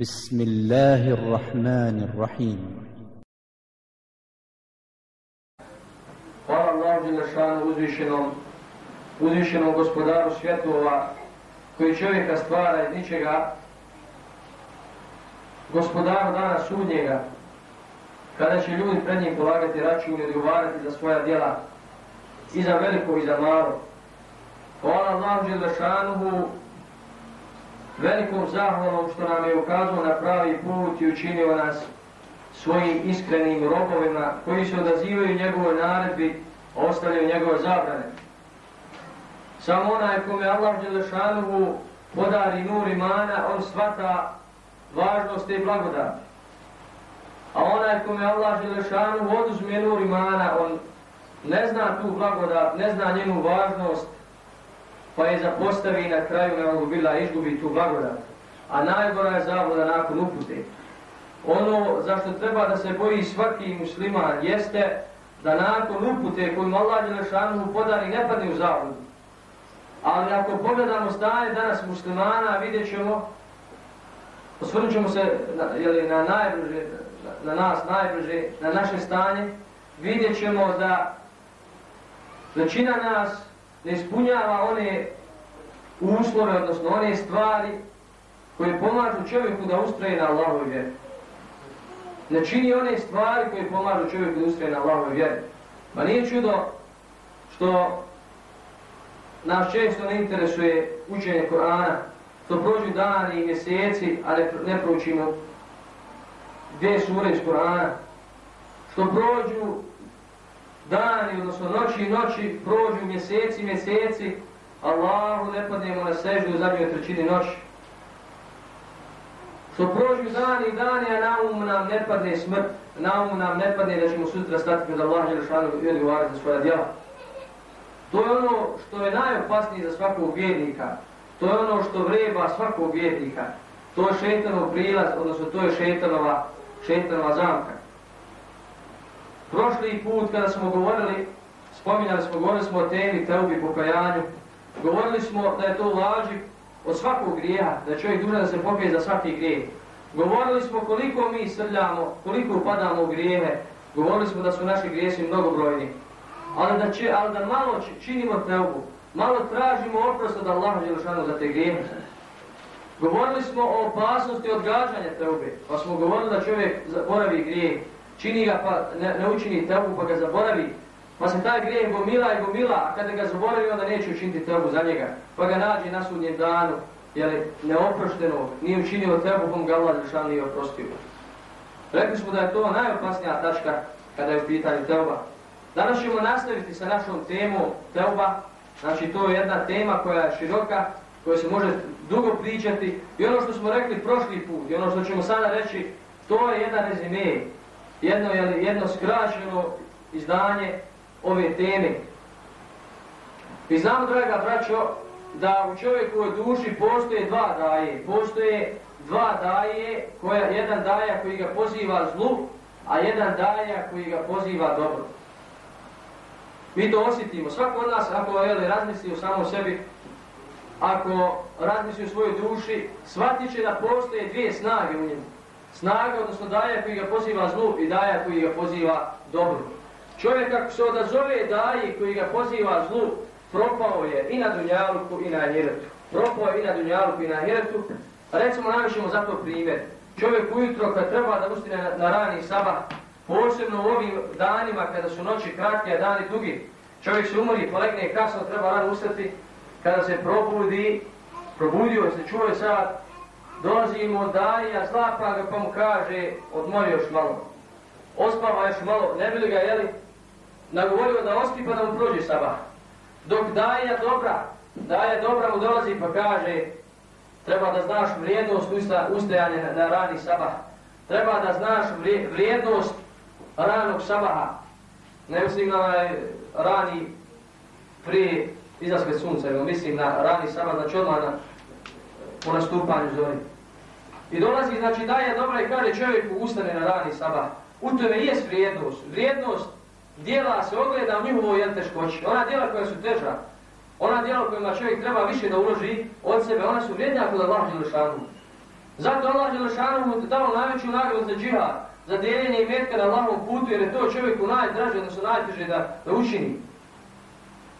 بسم الله الرحمن الرحيم Hvala Allah Đelešanu uzvišenom, uzvišenom gospodaru svjetova koji čovjeka stvara iz ničega, gospodaru dana sudnjega, kada će ljudi pred njim polagati račun i odgovarati za svoja djela, i za veliko i za malo. Hvala Allah Đelešanu velikom zahvalom što nam je ukazao na pravi put i učinio nas svojim iskrenim robovima koji se odazivaju njegove naredbi, ostavljaju njegove zabrane. Samo onaj kome Allah Đelešanuhu podari nur imana, on svata važnost te blagodati. A onaj kome Allah Đelešanuhu oduzme nur imana, on ne zna tu blagodat, ne zna njenu važnost, pa je zapostavi na kraju ne mogu bila izgubi tu blagodat. A najgora je zavoda nakon upute. Ono zašto treba da se boji svaki musliman jeste da nakon upute koju Allah Đelešanu podari ne padne u zavodu. Ali ako pogledamo stanje danas muslimana, vidjet ćemo, osvrnut ćemo se na, jeli, na, najbrže, na, na nas najbrže, na naše stanje, vidjet ćemo da većina nas ne ispunjava one uslove, odnosno one stvari koje pomažu čovjeku da ustraje na Allahove vjeri. Ne čini one stvari koje pomažu čovjeku da ustraje na Allahove vjeri. Pa nije čudo što nas često ne interesuje učenje Korana, što prođu dani i mjeseci, a ne, ne proučimo dvije sure iz Korana, što prođu dani, odnosno noći i noći, prođu mjeseci i mjeseci, Allahu ne padnemo na sežu u zadnjoj trećini noći. Što prođu dani i dani, a na umu nam ne padne smrt, na umu nam ne padne da ćemo sutra stati kod Allah ili i odgovarati za svoja djela. To je ono što je najopasnije za svakog vjernika. To je ono što vreba svakog vjernika. To je šetanov prilaz, odnosno to je šetanova, šetanova zamka. Prošli put kada smo govorili, spominjali smo, govorili smo o temi teubi pokajanju, govorili smo da je to laži od svakog grijeha, da je čovjek dužan da se pokaje za svaki grijeh. Govorili smo koliko mi srljamo, koliko upadamo u grijehe, govorili smo da su naši grijesi mnogobrojni, ali da, će, ali da malo činimo teubu, malo tražimo oprost od Allaha Đelšanu za te grijehe. Govorili smo o opasnosti odgađanja teube, pa smo govorili da čovjek zaboravi grijeh, čini ga pa ne, ne učini tebu pa ga zaboravi, pa se taj grijeh gomila i gomila, a kada ga zaboravi onda neće učiniti tebu za njega, pa ga nađe na sudnjem danu, jer neoprošteno nije učinio tebu kom ga Allah zršan nije oprostio. Rekli smo da je to najopasnija tačka kada je u pitanju teuba. Danas ćemo nastaviti sa našom temom teuba, znači to je jedna tema koja je široka, koja se može dugo pričati. I ono što smo rekli prošli put i ono što ćemo sada reći, to je jedan rezime jedno, je jedno skraćeno izdanje ove teme. Mi znamo, draga braćo, da u čovjekovoj duši postoje dva daje. Postoje dva daje, koja, jedan daja koji ga poziva zlu, a jedan daja koji ga poziva dobro. Mi to osjetimo. Svako od nas, ako jeli, razmisli o samom sebi, ako razmisli o svojoj duši, shvatit će da postoje dvije snage u njemu snaga, odnosno daja koji ga poziva zlu i daja koji ga poziva dobro. Čovjek ako se odazove daji koji ga poziva zlu, propao je i na Dunjaluku i na Ahiretu. Propao je i na Dunjaluku i na Ahiretu. Recimo, navišemo za to primjer. Čovjek ujutro kad treba da ustane na, na rani sabah, posebno u ovim danima kada su noći kratke, a dani dugi, čovjek se umori, polegne kasno, treba rano ustati, kada se probudi, probudio se, čuje sad, dolazimo od Darija, zlapa ga pa mu kaže, odmori još malo. Ospava još malo, ne bi li ga, jeli, nagovorio da ospi pa da mu prođe sabah. Dok Darija dobra, Darija dobra mu dolazi pa kaže, treba da znaš vrijednost ustajanja na, na rani sabah. Treba da znaš vrijednost ranog sabaha. Ne mislim na rani prije izlaske sunca, mislim na rani sabah, znači odmah na, po nastupanju zori. I dolazi, znači, daje dobra i kaže čovjeku ustane na rani sabah. U tome je vrijednost. Vrijednost dijela se ogleda u njihovoj jel teškoći. Ona dijela koja su teža, ona dijela kojima čovjek treba više da uloži od sebe, ona su vrijednija kod Allah Đelešanu. Zato Allah Đelešanu mu dao najveću nagradu za džihad, za dijeljenje i metka na Allahom putu, jer je to čovjeku najdraže, odnosno najteže da, da učini.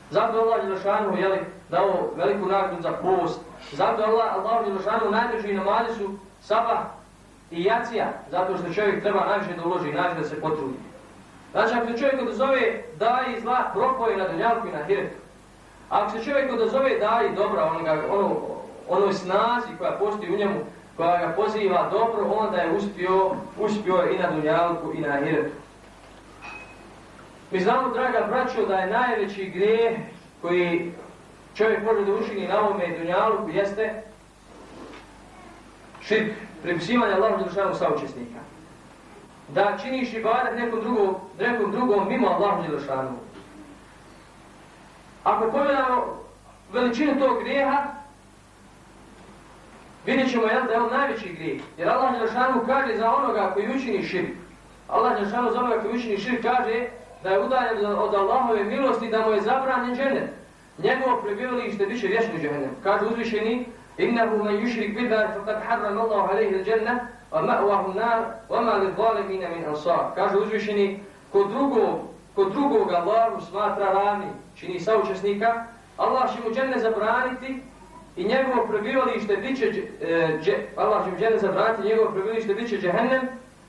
Zato Allah Đelešanu je dao veliku nagradu za post. Zato Allah, Allah Đelešanu najdraži namazi su sabah i jacija, zato što čovjek treba najviše da uloži, najviše da se potrudi. Znači, ako se čovjek odazove daj i zla, propoje na dunjalku i na hiretu. Ako se čovjek odazove daj i dobra, onoga, ono, onoj snazi koja postoji u njemu, koja ga poziva dobro, onda je uspio, uspio i na dunjalku i na hiretu. Mi znamo, draga braćo, da je najveći grijeh koji čovjek može da učini na ovome dunjalku jeste širk, pripisivanje Allahu Đelešanu saučesnika. Da činiš ibadet nekom drugom, nekom drugom mimo Allahu Đelešanu. Ako pogledamo veličinu tog grijeha, vidjet ćemo jel, da je on najveći grijeh. Jer Allah Đelešanu kaže za onoga koji učini širk. Allah Đelešanu za onoga koji učini širk kaže da je udaljen od Allahove milosti da mu je zabranjen džennet. Njegovo prebivalište biće vječni džennet. Kaže uzvišeni, إنه من يشرك بالله فقد حرم الله عليه الجنة ومأواه النار وما للظالمين من أنصار kaže uzvišeni ko drugo ko drugog Allahu smatra ravni čini saučesnika Allah će mu dženne zabraniti i njegovo prebivalište biće e, Allah će mu dženne zabraniti njegovo prebivalište biće džehennem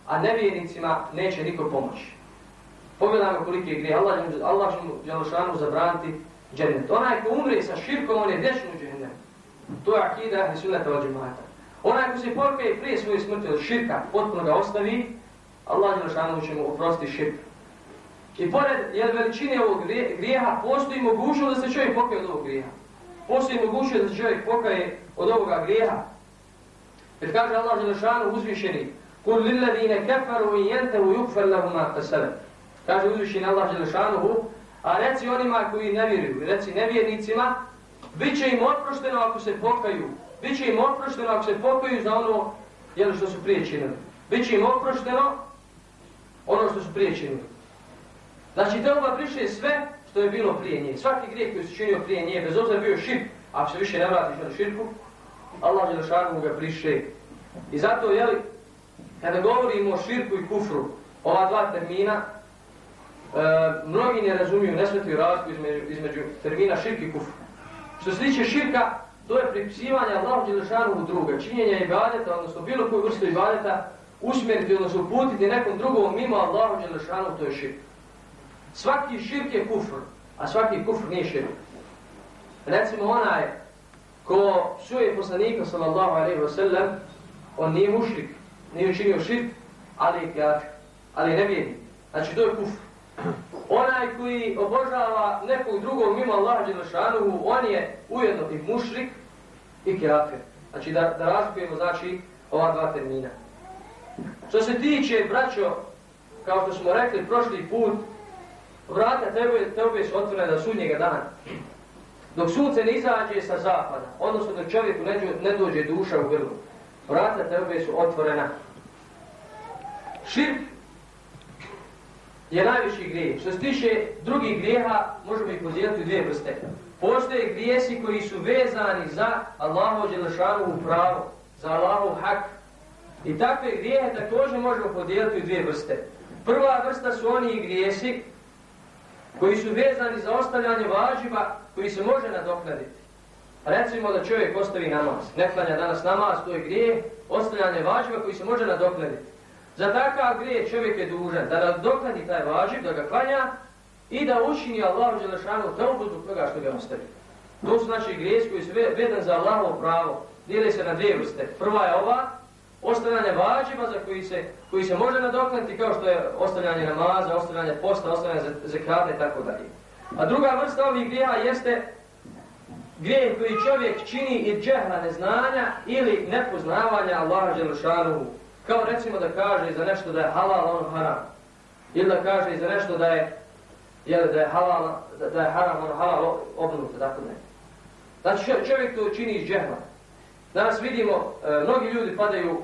a nevjernicima neće niko pomoći pogledajmo koliki je grije Allah, Allah će mu dželošanu zabraniti džennet onaj ko umre sa širkom on je vječno u džehennem To je akida ahli sunnata od džemata. Onaj ko se pokaje prije svoje smrti od širka, potpuno ga ostavi, Allah je lašanu će mu oprosti širk. I pored jel, veličine ovog grijeha, postoji mogućnost da se čovjek pokaje od ovog grijeha. Postoji mogućnost da se čovjek pokaje od ovoga grijeha. Jer kaže Allah je lašanu uzvišeni, Kul lilladine kafaru i jentevu lahum lahuma kasebe. Kaže uzvišeni Allah je lašanu, a reci onima koji ne vjeruju, reci nevjernicima, Biće im oprošteno ako se pokaju. Biće im oprošteno ako se pokaju za ono jel, što su prije činili. Biće im oprošteno ono što su prije činili. Znači, te ova priše sve što je bilo prije nje. Svaki grijeh koji su činio prije nje, bez obzira bio širk, ako se više ne vratiš na širku, Allah je došarno ga priše. I zato, jeli, kada govorimo o širku i kufru, ova dva termina, e, mnogi ne razumiju, ne smetuju razliku između, između termina širk i kufru. Što se tiče širka, to je pripisivanje Allahu Đelešanu u druga, činjenja ibadeta, odnosno bilo koju vrstu ibadeta, usmjeriti, odnosno uputiti nekom drugom mimo Allahu Đelešanu, to je širk. Svaki širk je kufr, a svaki kufr nije širk. Recimo onaj ko suje poslanika sallallahu alaihi wa sallam, on nije mušrik, nije učinio širk, ali je kjafir, ali ne vjeri. Znači to je kufr. Onaj koji obožava nekog drugog mimo Allaha Đelešanuhu, on je ujedno i mušrik i kafir. Znači da, da razlikujemo znači, ova dva termina. Što se tiče, braćo, kao što smo rekli prošli put, vrata tebe, tebe su otvorene do sudnjega dana. Dok sunce ne izađe sa zapada, odnosno dok čovjeku ne, ne dođe duša u grlu, vrata tebe su otvorena. Širk je najviši grijeh. Što se tiče drugih grijeha, možemo ih podijeliti u dvije vrste. Postoje grijesi koji su vezani za Allahovu Đelešanovu u pravo, za Allahu hak. I takve grijehe također možemo podijeliti u dvije vrste. Prva vrsta su oni grijesi koji su vezani za ostavljanje važiva koji se može nadoknaditi. Recimo da čovjek ostavi namaz, ne klanja danas namaz, to je grijeh, ostavljanje važiva koji se može nadoknaditi. Za takav grije čovjek je dužan da dokladi taj važiv, da ga klanja i da učini Allahu Đelešanu teubu zbog toga što ga ostavi. To su znači grijesi koji su vedan za Allahovo pravo. Dijeli se na dvije vrste. Prva je ova, ostavljanje važiva za koji se, koji se može nadoknati kao što je ostavljanje namaza, ostavljanje posta, ostavljanje zekata i tako dalje. A druga vrsta ovih grija jeste grijeh koji čovjek čini i džehla neznanja ili nepoznavanja Allaha Đelešanu Kao recimo da kaže za nešto da je halal, ono haram. Ili da kaže za nešto da je jel, da je halal, da, da je haram, on halal obnuto, tako ne. Znači čovjek to čini iz džehla. Danas vidimo, e, mnogi ljudi padaju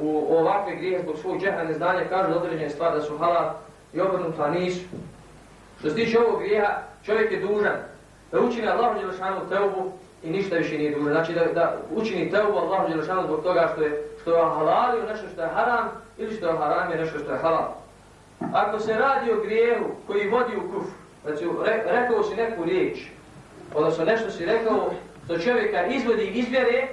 u ovakve grije zbog svog džehla neznanja, kažu određene stvari da su halal i obrnuto, a nisu. Što se tiče ovog grijeha, čovjek je dužan da učini Allahu Đelešanu teubu i ništa više nije dužan. Znači da, da učini teubu Allahu Đelešanu zbog toga što je, što je halalio nešto što je haram ili što je haram je nešto što je halal. Ako se radi o grijehu koji vodi u kufr, znači re, rekao si neku riječ, odnosno nešto si rekao što čovjeka izvodi i izvjere,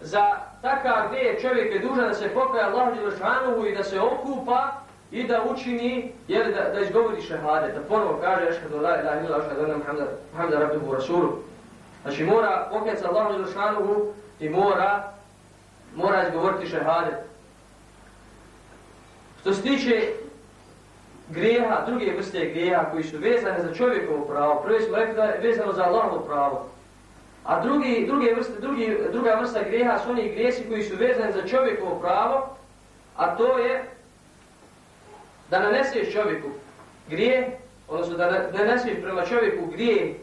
za takav grijeh čovjek je dužan da se pokaja Allahu Đelešanu i da se okupa i da učini, jer da, da izgovori šehade, da ponovo kaže ešhedu la ilaha illa ešhedu anna Muhammed Muhammed rabbihu rasulu. Znači mora pokajat se Allahu Đelešanu i mora mora izgovoriti šehadet. Što se tiče grijeha, druge vrste grijeha koji su vezane za čovjekovo pravo, prvi smo rekli da je vezano za Allahovo pravo. A drugi, druge vrste, drugi, druga vrsta grijeha su oni grijesi koji su vezani za čovjekovo pravo, a to je da naneseš čovjeku grije, odnosno da naneseš prema čovjeku grije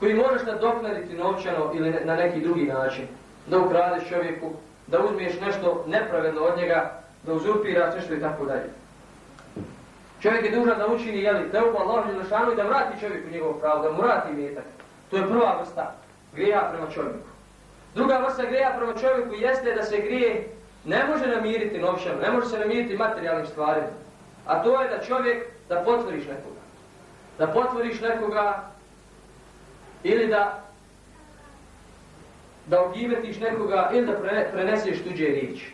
koji možeš nadoknaditi novčano ili na neki drugi način. Da ukradeš čovjeku, da uzmiješ nešto nepravedno od njega, da uzurpiraš nešto i tako dalje. Čovjek je dužan da učini, jeli, da upa Allah i da vrati čovjeku njegov pravo, da mu vrati vjetak. To je prva vrsta grija prema čovjeku. Druga vrsta grija prema čovjeku jeste da se grije ne može namiriti novčano, ne može se namiriti materijalnim stvarima. A to je da čovjek, da potvoriš nekoga. Da potvoriš nekoga ili da da ogivetiš nekoga ili da preneseš tuđe riječi.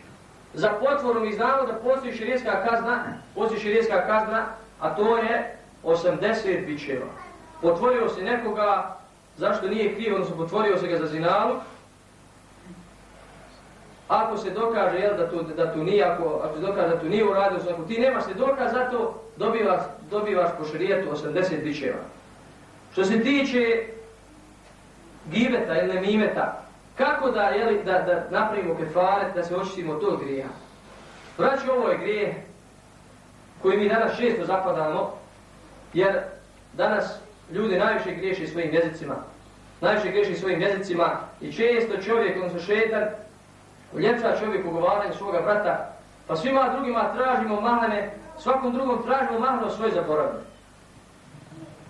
Za potvoru mi znamo da postoji širijska kazna, postoji širijska kazna, a to je 80 bičeva. Potvorio se nekoga, zašto nije krivo, odnosno potvorio se ga za zinalu, ako se dokaže jel, da, tu, da tu nije, ako, ako se dokaže da tu nije uradio, ako ti nemaš se dokaz, zato dobivaš, dobivaš po širijetu 80 bičeva. Što se tiče gibeta ili mimeta, kako da, jeli, da, da napravimo kefaret, da se očistimo od tog grija? Vraći, ovo je grije koji mi danas često zapadamo, jer danas ljudi najviše griješi svojim jezicima. Najviše griješi svojim jezicima i često čovjek, odnosno šetar, uljepša čovjek ugovaranje svoga brata, pa svima drugima tražimo mahane, svakom drugom tražimo mahane svoje zaboravljanje.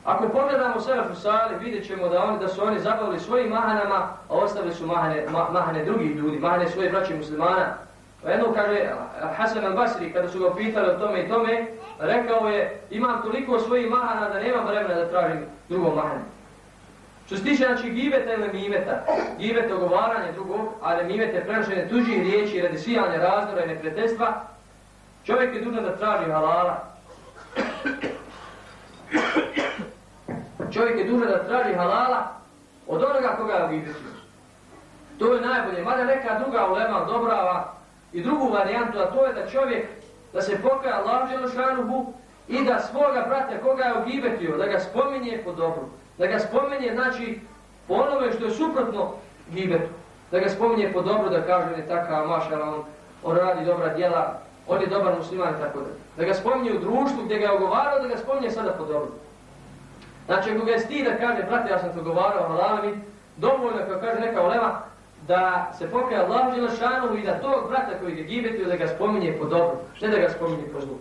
Ako pogledamo sebe u sali, vidjet ćemo da, oni, da su oni zabavili svojim mahanama, a ostavili su mahane, ma, mahane drugih ljudi, mahane svoje braće muslimana. Jedno kaže Hasan al-Basri, kada su ga pitali o tome i tome, rekao je, imam toliko svojih mahana da nemam vremena da tražim drugo mahane. Što se tiče znači gibeta ili mimeta, gibeta ogovaranje drugog, ali mimete prenošenje tuđih riječi radi sijanja razdora i neprijateljstva, čovjek je dužan da traži halala čovjek je dužan da traži halala od onoga koga je gibetio. To je najbolje. Mada neka druga ulema dobrava i drugu varijantu, a to je da čovjek da se pokaja Allah Đelešanuhu i da svoga brata koga je ogibetio, da ga spominje po dobru da ga spominje znači, po onome što je suprotno gibetu. Da ga spominje po dobro, da kaže, ne takav mašala, on, on radi dobra djela, on je dobar musliman, tako da. Da ga spominje u društvu gdje ga je ogovarao, da ga spominje sada po dobro. Znači, ako ga je stida, da kaže, brate, ja sam to govarao halalami, dovoljno, kao kaže neka olema, da se pokaja Allah Đelešanu i da tog brata koji ga gibetuje, da ga spominje po dobru, ne da ga spominje po zlu.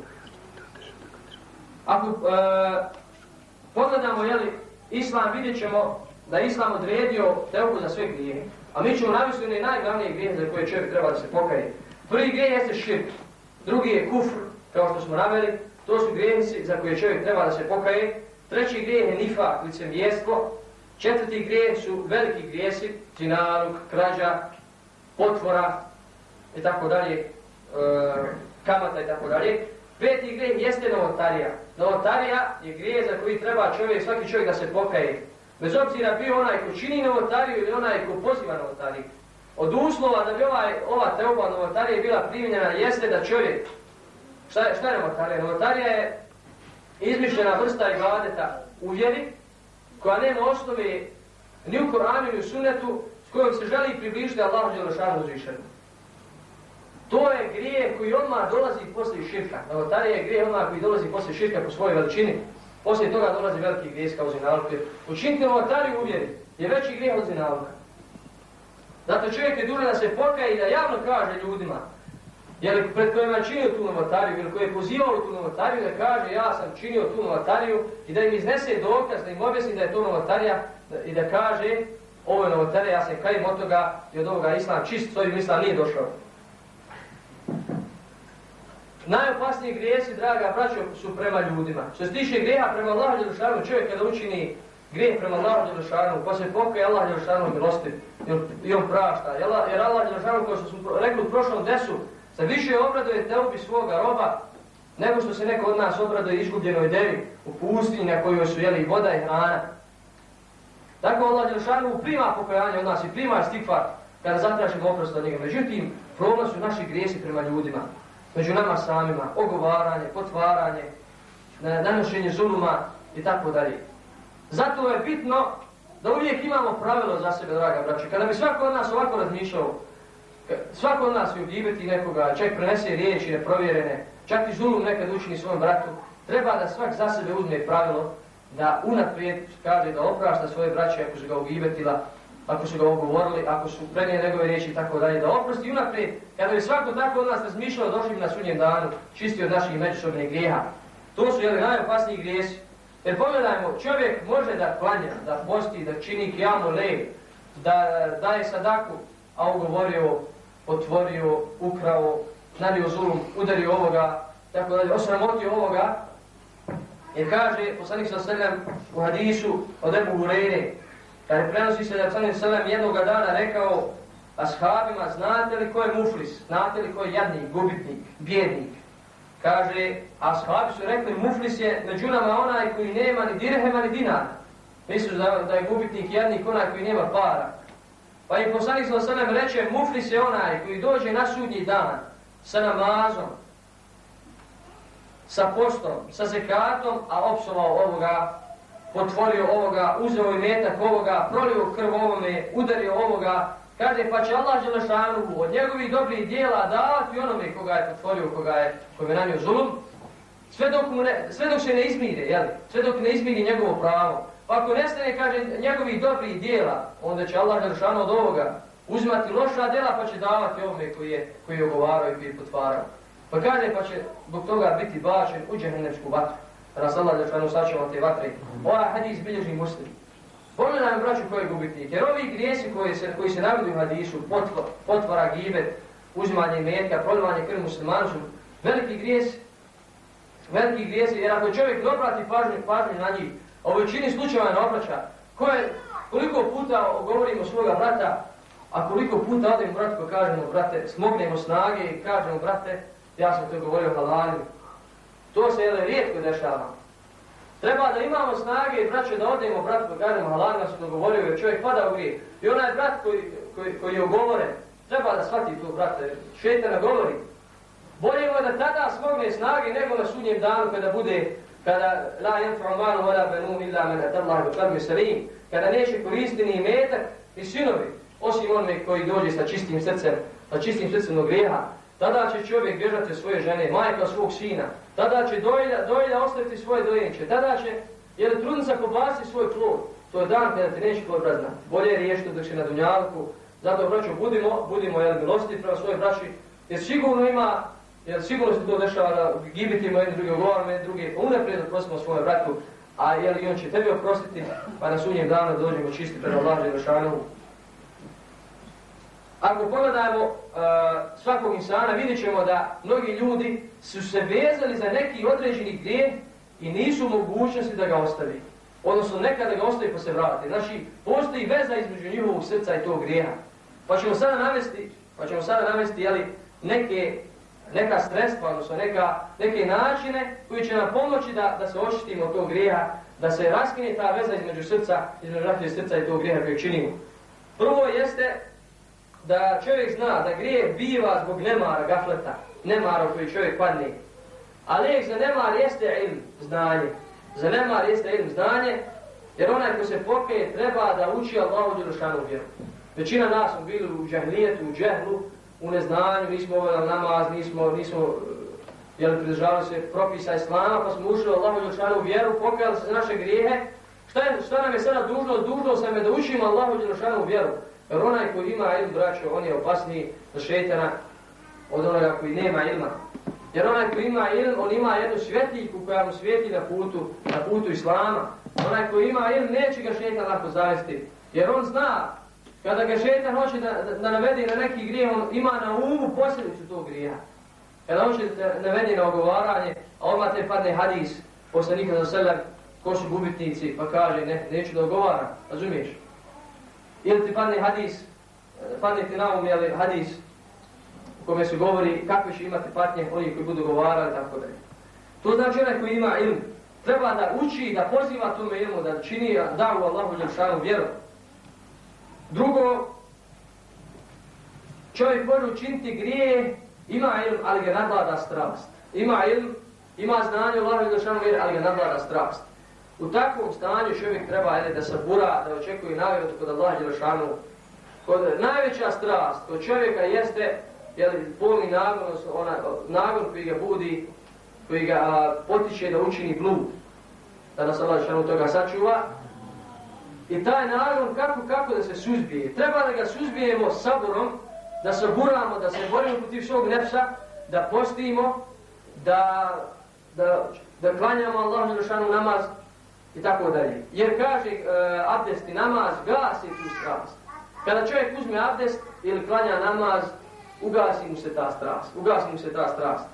Ako uh, pogledamo, jeli, Islam vidjet ćemo da je Islam odredio teubu za sve grije. A mi ćemo navesti na najglavnije grije za koje čovjek treba da se pokaje. Prvi grije jeste širk, drugi je kufr, kao što smo naveli, to su grijenici za koje čovjek treba da se pokaje. Treći grijeh je nifa, licemijestvo. Četvrti grijeh su veliki grijesi, cinaruk, krađa, potvora i tako dalje, e, kamata i tako dalje. Peti grijeh jeste novotarija. Novotarija je grijeh za koji treba čovjek, svaki čovjek da se pokaje. Bez obzira bio onaj ko čini novotariju ili onaj ko poziva novotariju. Od uslova da bi ovaj, ova teoba novotarije bila primjenjena jeste da čovjek... Šta je, šta je novotarija? Novotarija je izmišljena vrsta ibadeta u vjeri koja nema osnove ni u Koranu ni u Sunnetu s kojom se želi približiti Allahu Đelešanu uzvišenu. To je grije koji odmah dolazi posle širka. Novotarija je grije odmah koji dolazi posle širka po svojoj veličini. Poslije toga dolazi veliki grijeh kao zinalke. Učinite novotariju uvjeri je veći grije od zinaluka. Zato čovjek je dužan da se pokaje i da javno kaže ljudima jer pred kojima je činio tu novotariju ili koji je pozivao tu novotariju da kaže ja sam činio tu novotariju i da im iznese dokaz, da im objasni da je to novotarija i da kaže ovo je novotere, ja se kajim od toga i od ovoga islam čist, svoj islam nije došao. Najopasniji grijesi, draga braćo, su prema ljudima. Što se tiše grijeha prema Allahu Đelešanu, čovjek kada učini grijeh prema Allahu Đelešanu, pa se pokaje Allah Đelešanu milostiv i on prašta. Jer Allah Đelešanu, kao što smo rekli u prošlom desu, se više obraduje teubi svoga roba, nego što se neko od nas obraduje izgubljenoj devi u pustinji na kojoj su jeli voda i hrana. Tako Allah Đelešanu prima pokajanje od nas i prima stikvar kada zatražimo oprost od njega. Međutim, problem su naši grijesi prema ljudima među nama samima, ogovaranje, potvaranje, nanošenje zuluma i tako dalje. Zato je bitno da uvijek imamo pravilo za sebe, draga braće. Kada bi svako od nas ovako razmišljao, E, svako od nas ljubiti nekoga, čak prenese riječi neprovjerene, čak i zulum nekad učini svom bratu, treba da svak za sebe uzme pravilo da unaprijed kaže da oprašta svoje braće ako su ga ugibetila, ako su ga ogovorili, ako su prenije njegove riječi i tako dalje, da oprosti unaprijed, kada bi svako tako od nas razmišljao, došli bi na sunjem danu, čisti od naših međusobnih grijeha. To su jeli, najopasniji grijesi. Jer pogledajmo, čovjek može da klanja, da posti, da čini kijamo lej, da daje sadaku, a ugovorio, otvorio, ukrao, nanio zulum, udario ovoga, tako dalje, osramotio ovoga, jer kaže, poslanik sa sredem u hadisu od Ebu Hureyre, Kada prenosi se da je Salim Selem jednoga dana rekao ashabima, znate li ko je muflis, znate li ko je jadnik, gubitnik, bjednik? Kaže, ashabi su rekli, muflis je među nama onaj koji nema ni dirhema ni dinara. Misliš da, da je gubitnik jadnik onaj koji nema para. Pa im poslanik sa Selem reče, muflis je onaj koji dođe na sudnji dan sa namazom, sa postom, sa zekatom, a opsovao ovoga potvorio ovoga, uzeo i metak ovoga, prolio krv ovome, udario ovoga, kaže pa će Allah Đelešanu od njegovih dobrih dijela davati onome koga je potvorio, koga je, koga je nanio zulum, sve dok, mu ne, sve dok se ne izmire, jel? sve dok ne izmiri njegovo pravo. Pa ako nestane, kaže, njegovih dobrih dijela, onda će Allah Đelešanu od ovoga uzmati loša djela pa će davati ovome koji je, koji je ogovarao i koji je potvarao. Pa kaže, pa će zbog toga biti bačen u džehennemsku vatru da nas Allah zašanu sačeva te vatre. Ova hadis bilježi muslim. Pogledajmo braću koji je gubitnik. Jer ovi grijesi koji se, koji se navodi u hadisu, potvor, potvora, gibet, uzimanje metka, prolivanje krvi muslimanu su veliki grijes. Veliki grijes, jer ako čovjek ne obrati pažnju, pažnju na njih, a u većini slučajeva ne obraća, koje, koliko puta govorimo svoga brata, a koliko puta odem bratko pa kažemo, brate, smognemo snage i kažemo, brate, ja sam to govorio halalju, To se jele rijetko dešava. Treba da imamo snage i braće da odemo bratko pa kažemo halalju, ja sam to dogovorio jer čovjek pada u grijeh. I onaj brat koji, koji, koji je ugovoren, treba da shvati to brate, šetana govori. Bolje je da tada smogne snage nego na sudnjem danu kada bude kada la yanfa'u malu wala banun illa man atallaha bi qalbin salim. Kada neće koristiti ni metak ni sinovi osim onome koji dođe sa čistim srcem sa čistim srcem od grijeha tada će čovjek bježati svoje žene majka svog sina. Tada će dojlja, dojlja ostaviti svoje dojenče, tada će, jer trudnica kobasi svoj plod, to je dan kada te neće plod. Bolje je riješiti dok se na dunjalku, zato braćo budimo, budimo jel, milosti prema svoje braći, jer sigurno ima, jer sigurno se to dešava da gibitimo jedni drugi, ugovaramo jedni drugi, pa unaprijed oprostimo svoje bratu, a jel, i on će tebi oprostiti, pa na sunnjem danu dođemo čisti pred Allah i Ako pogledajmo uh, svakog insana, vidjet ćemo da mnogi ljudi su se vezali za neki određeni grijeh i nisu u mogućnosti da ga ostavi. Odnosno nekada ga ostavi pa se vrati. Znači, postoji veza između njihovog srca i tog grijeha. Pa ćemo sada navesti, pa ćemo sada navesti jeli, neke, neka sredstva, odnosno neka, neke načine koji će nam pomoći da, da se očitimo od tog grijeha, da se raskine ta veza između srca, između srca i tog grijeha koji činimo. Prvo jeste da čovjek zna da grije biva zbog nemara, gafleta, nemara u koji čovjek padne. A lijek za nemar jeste ilm, znanje. Za nemar jeste ilm, znanje, jer onaj ko se pokaje treba da uči Allahu Đerušanu vjeru. Većina nas smo bili u džahlijetu, u džehlu, u neznanju, nismo ovaj namaz, nismo, nismo jel, pridržavali se propisa Islama, pa smo ušli Allahu Đerušanu vjeru, pokajali se za naše grijehe. Šta, je, šta nam je sada dužno? Dužno sam je da učimo Allahu Đerušanu vjeru. Jer onaj koji ima ilm, braćo, on je opasniji za šetana od onoga koji nema ilma. Jer onaj koji ima ilm, on ima jednu svjetiljku koja mu svijeti na putu, na putu Islama. Onaj koji ima ilm, neće ga šetan lako zavesti. Jer on zna Kada ga šetan hoće da, da, da navedi na neki grijeh, on ima na umu posljedicu tog grijeha. Kada hoće da navede na ogovaranje, a odmah te padne hadis, posle za sebe, ko su gubitnici, pa kaže, ne, neću da ogovaram, razumiješ? Ili ti padne hadis, eh, padne ti na um, jel, hadis, u kome se govori kakve će imati patnje oni koji budu govarali, tako da. To znači onaj koji ima ilm, treba da uči, da poziva tome ilmu, da čini da u Allahu Đelšanu vjeru. Drugo, čovjek može učiniti grije, ima ilm, ali ga nadlada strast. Ima ilm, ima znanje u Allahu Đelšanu vjeru, ali ga nadlada strast. U takvom stanju čovjek treba jeli, da sabura, da očekuje nagradu kod Allah i Lošanu. Kod najveća strast kod čovjeka jeste jeli, polni nagon, ona, nagon koji ga budi, koji ga a, potiče da učini blud. Da nas Allah i toga sačuva. I taj nagon kako, kako da se suzbije? Treba da ga suzbijemo saburom, da se saburamo, da se borimo protiv svog nefsa, da postimo, da, da, da klanjamo Allah Đelšanu namaz, i tako dalje. Jer kaže e, abdest i namaz gasi tu strast. Kada čovjek uzme abdest ili klanja namaz, ugasi mu se ta strast. Ugasi mu se ta strast.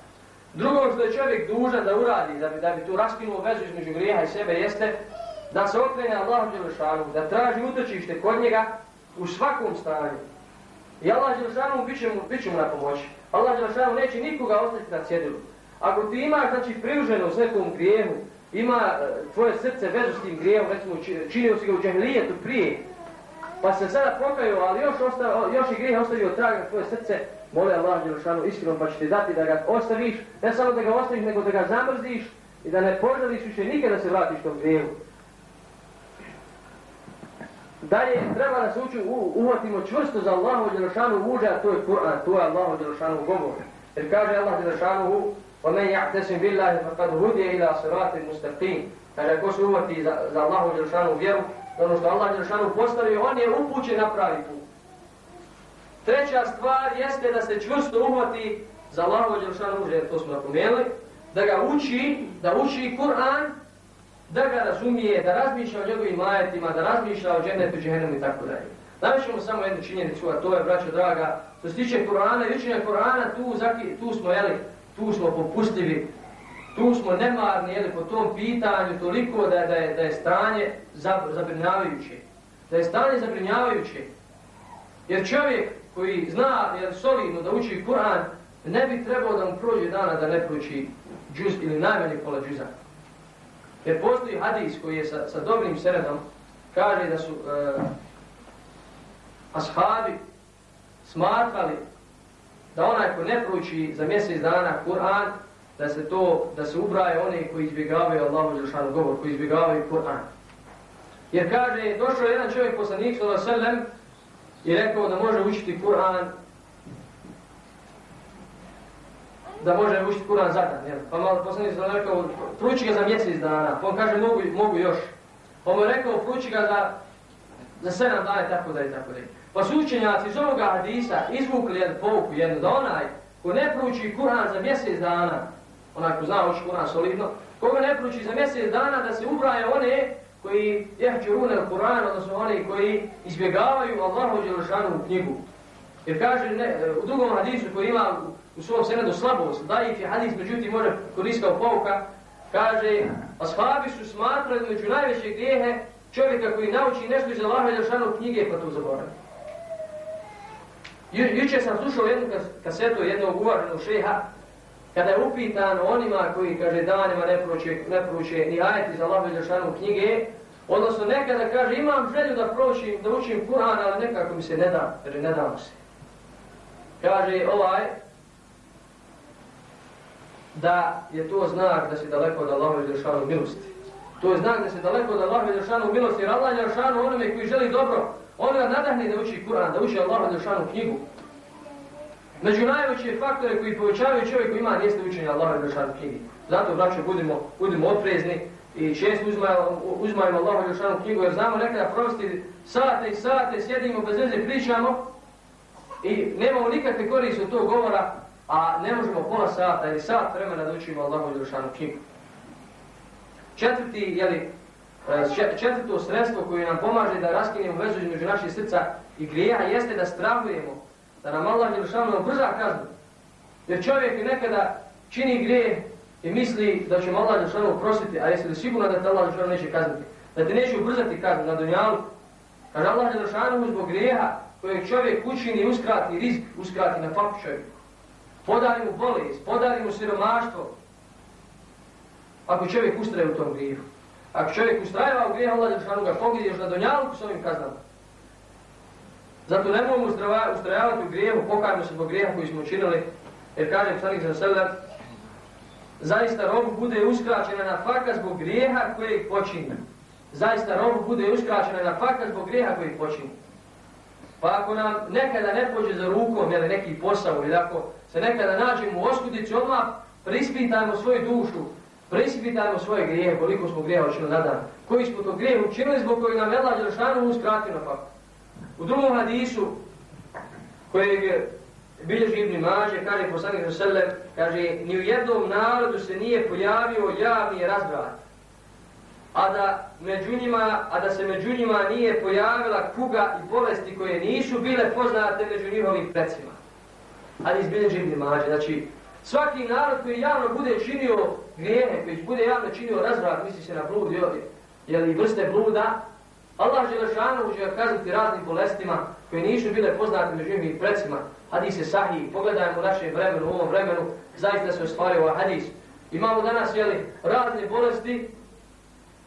Drugo što je čovjek dužan da uradi, da bi, da bi tu raskinuo vezu između grijeha i sebe, jeste da se okrene Allahu Đelešanu, da traži utočište kod njega u svakom stanju. I Allah Đelešanu bit će mu, bit će mu na pomoći. Allah Đelešanu neće nikoga ostaviti na cjedilu. Ako ti imaš, znači, priuženo s nekom grijehu, ima e, tvoje srce vezu s tim grijehom, recimo činio si ga u džahilijetu prije, pa se sada pokaju, ali još, ostav, još i grijeh ostavio trag na tvoje srce, mole Allah Đelešanu iskreno pa će ti dati da ga ostaviš, ne samo da ga ostaviš, nego da ga zamrziš i da ne poželiš više nikada se vratiš tom grijehu. Dalje, treba da se uči, uhvatimo čvrsto za Allahu Đerušanu uđa, to je Kur'an, to je Allahu Đerušanu govor. Jer kaže Allah Đerušanu ومن يعتصم بالله فقد هدي الى صراط مستقيم kada ko se uvati za, za Allahu Đelšanu vjeru, ono što Allah Đelšanu postavi, on je upućen na pravi put. Treća stvar jeste da se čvrsto uvati za Allahu Đelšanu vjeru, to smo napomenuli, da ga uči, da uči Kur'an, da ga razumije, da razmišlja o njegovim majetima, da razmišlja o džennetu, džehennemu i tako dalje. Navišemo samo jednu činjenicu, a to je, braćo draga, što se tiče Kur'ana i učenja Kur'ana, tu, tu smo, jeli, tu smo popustljivi, tu smo nemarni jeli, po tom pitanju toliko da, da, je, da je stanje zabrinjavajuće. Da je stanje zabrinjavajuće. Jer čovjek koji zna jer solidno da uči Kur'an, ne bi trebao da mu prođe dana da ne proći džuz ili najmanje pola džuza. Jer postoji hadis koji je sa, sa dobrim sredom, kaže da su e, ashabi smatrali da onaj ko ne pruči za mjesec dana Kur'an, da se to, da se ubraje one koji izbjegavaju Allahu Đelšanu govor, koji izbjegavaju Kur'an. Jer kaže, došao jedan čovjek poslanik sallallahu sallam i rekao da može učiti Kur'an da može učiti Kur'an za dan, jel? Pa malo poslanik sam rekao, pruči ga za mjesec dana. Pa on kaže, mogu, mogu još. Pa mu je rekao, pruči ga za, za sedam dana, tako da i tako da. Pa su učenjaci iz ovoga hadisa izvukli jednu povuku, jednu da onaj ko ne pruči Kur'an za mjesec dana, onaj ko zna uči Kur'an solidno, koga ne pruči za mjesec dana da se ubraje one koji jehću rune u Kur'an, odnosno oni koji izbjegavaju Allahu Đelšanu u knjigu. Jer kaže ne, u drugom hadisu koji ima u svom senedu slabost, da je hadis međutim može koristiti pouka, kaže, ashabi su smatrali među najveće grijehe čovjeka koji nauči nešto iz Allaha Đelešanu knjige pa to zaboravi. Ju, juče sam slušao jednu kasetu jednog uvaženog šeha, kada je upitan onima koji, kaže, danima ne proće, ne proće ni ajeti za Allahu Đelšanu knjige, odnosno nekada kaže, imam želju da proćim, da učim Kur'an, ali nekako mi se ne da, jer ne damo se. Kaže, ovaj, da je to znak da si daleko od Allahove Đeršanu milosti. To je znak da si daleko od Allahove Đeršanu milosti, jer Allah Đeršanu onome koji želi dobro, On ga nadahne da uči Kur'an, da uči Allahove Đeršanu knjigu. Među najveće faktore koji povećavaju čovjek koji ima jeste učenje Allahove Đeršanu knjigi. Zato, braćo, budimo, budimo oprezni i čest uzmajmo, uzmajmo Allahove Đeršanu knjigu, jer znamo nekada provesti sate i sate, sjedimo bez veze, pričamo i nemamo nikakve koriste od tog govora, a ne možemo pola sata ili sat vremena da učimo Allahu Đelšanu knjigu. Četvrti, jeli, e, četvrto sredstvo koje nam pomaže da raskinemo vezu između naših srca i grijeha jeste da strahujemo da nam Allah Đelešanu brza kaznu. Jer čovjek nekada čini grije i misli da će mu Allah Đelešanu oprostiti, a jeste li sigurno da te Allah Đelešanu neće kazniti? Da ti neće ubrzati kaznu na dunjalu? Kaže Allah Đelešanu zbog grijeha kojeg čovjek učini i uskrati rizik, uskrati na faku čovjeku. Podari mu bolest, podari mu siromaštvo. Ako čovjek ustraje u tom grijehu. Ako čovjek ustrajeva u grijehu, Allah Đelešanu ga pogidi još na dunjalu s ovim kaznama. Zato ne možemo ustrajavati u grijehu, pokajemo se zbog grijeha koji smo učinili, jer kaže psanik za sebe, zaista robu bude uskraćena na faka zbog grijeha kojeg počini. Zaista robu bude uskraćena na faka zbog grijeha kojeg počini. Pa ako nam nekada ne pođe za rukom, ili neki posao, ili ako se nekada nađemo u oskudici, odmah prispitajmo svoju dušu, prispitajmo svoje grijehe, koliko smo grijeha učinili na dan, koji smo to grije učinili zbog koji nam Ela Đelšanu uskratio na faku. U drugom hadisu, kojeg bilježi Ibn Mađe, kaže poslanik za kaže, ni u jednom narodu se nije pojavio javni razbrat, a da, među njima, a da se među njima nije pojavila kuga i bolesti koje nisu bile poznate među njihovim precima. Ali izbilježi Ibn Mađe, znači, svaki narod koji javno bude činio grijehe, koji bude javno činio razvrat, misli se na blud, jel, i vrste bluda, Allah Želešanu će ga kazniti raznim bolestima koje nisu bile poznate među njim predsima. Hadis je sahih, pogledajmo u našem vremenu, u ovom vremenu, zaista se ostvario ovaj hadis. Imamo danas jeli, razne bolesti,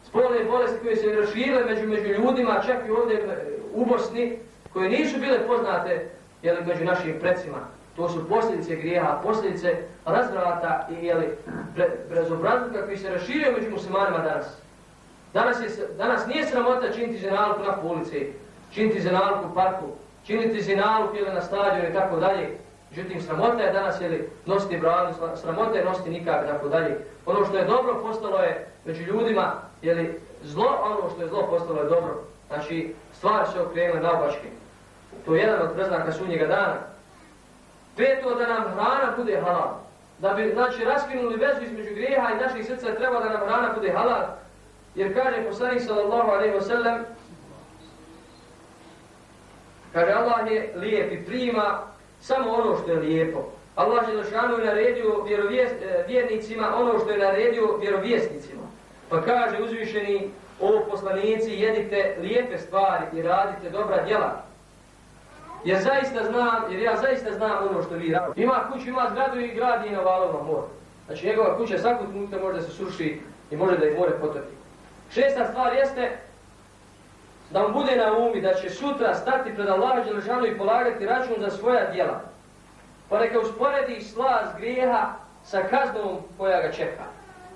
spolne bolesti koje se raširile među, među ljudima, čak i ovdje e, u Bosni, koje nisu bile poznate jeli, među našim predsima. To su posljedice grijeha, posljedice razvrata i jeli, prezobrazluka koji se raširaju među muslimanima danas. Danas, je, danas nije sramota činiti zinalku na ulici, činiti zinalku u parku, činiti zinalku ili na stadionu i tako dalje. Međutim, sramota je danas jeli, nositi bradu, sramota je nositi nikak i tako dalje. Ono što je dobro postalo je među ljudima, jeli zlo, ono što je zlo postalo je dobro. Znači, stvari se okrenule na obačke. To je jedan od preznaka sunnjega dana. Peto da nam hrana bude halal. Da bi, znači, raskinuli vezu između grijeha i naših srca treba da nam hrana bude halal. Jer kaže poslanik sallallahu alejhi ve sellem kaže Allah je lijep i prima samo ono što je lijepo. Allah je došano naredio e, vjernicima ono što je naredio vjerovjesnicima. Pa kaže uzvišeni o poslanici jedite lijepe stvari i radite dobra djela. Jer zaista znam, jer ja zaista znam ono što vi radite. Ima kuću, ima zgradu i gradi na valovno moru. Znači njegova kuća svakog minuta može da se suši i može da ih more potopi. Šesta stvar jeste da mu bude na umi da će sutra stati pred Allaha Đelešanu i polagati račun za svoja djela. Pa neka usporedi slaz grijeha sa kaznom koja ga čeka.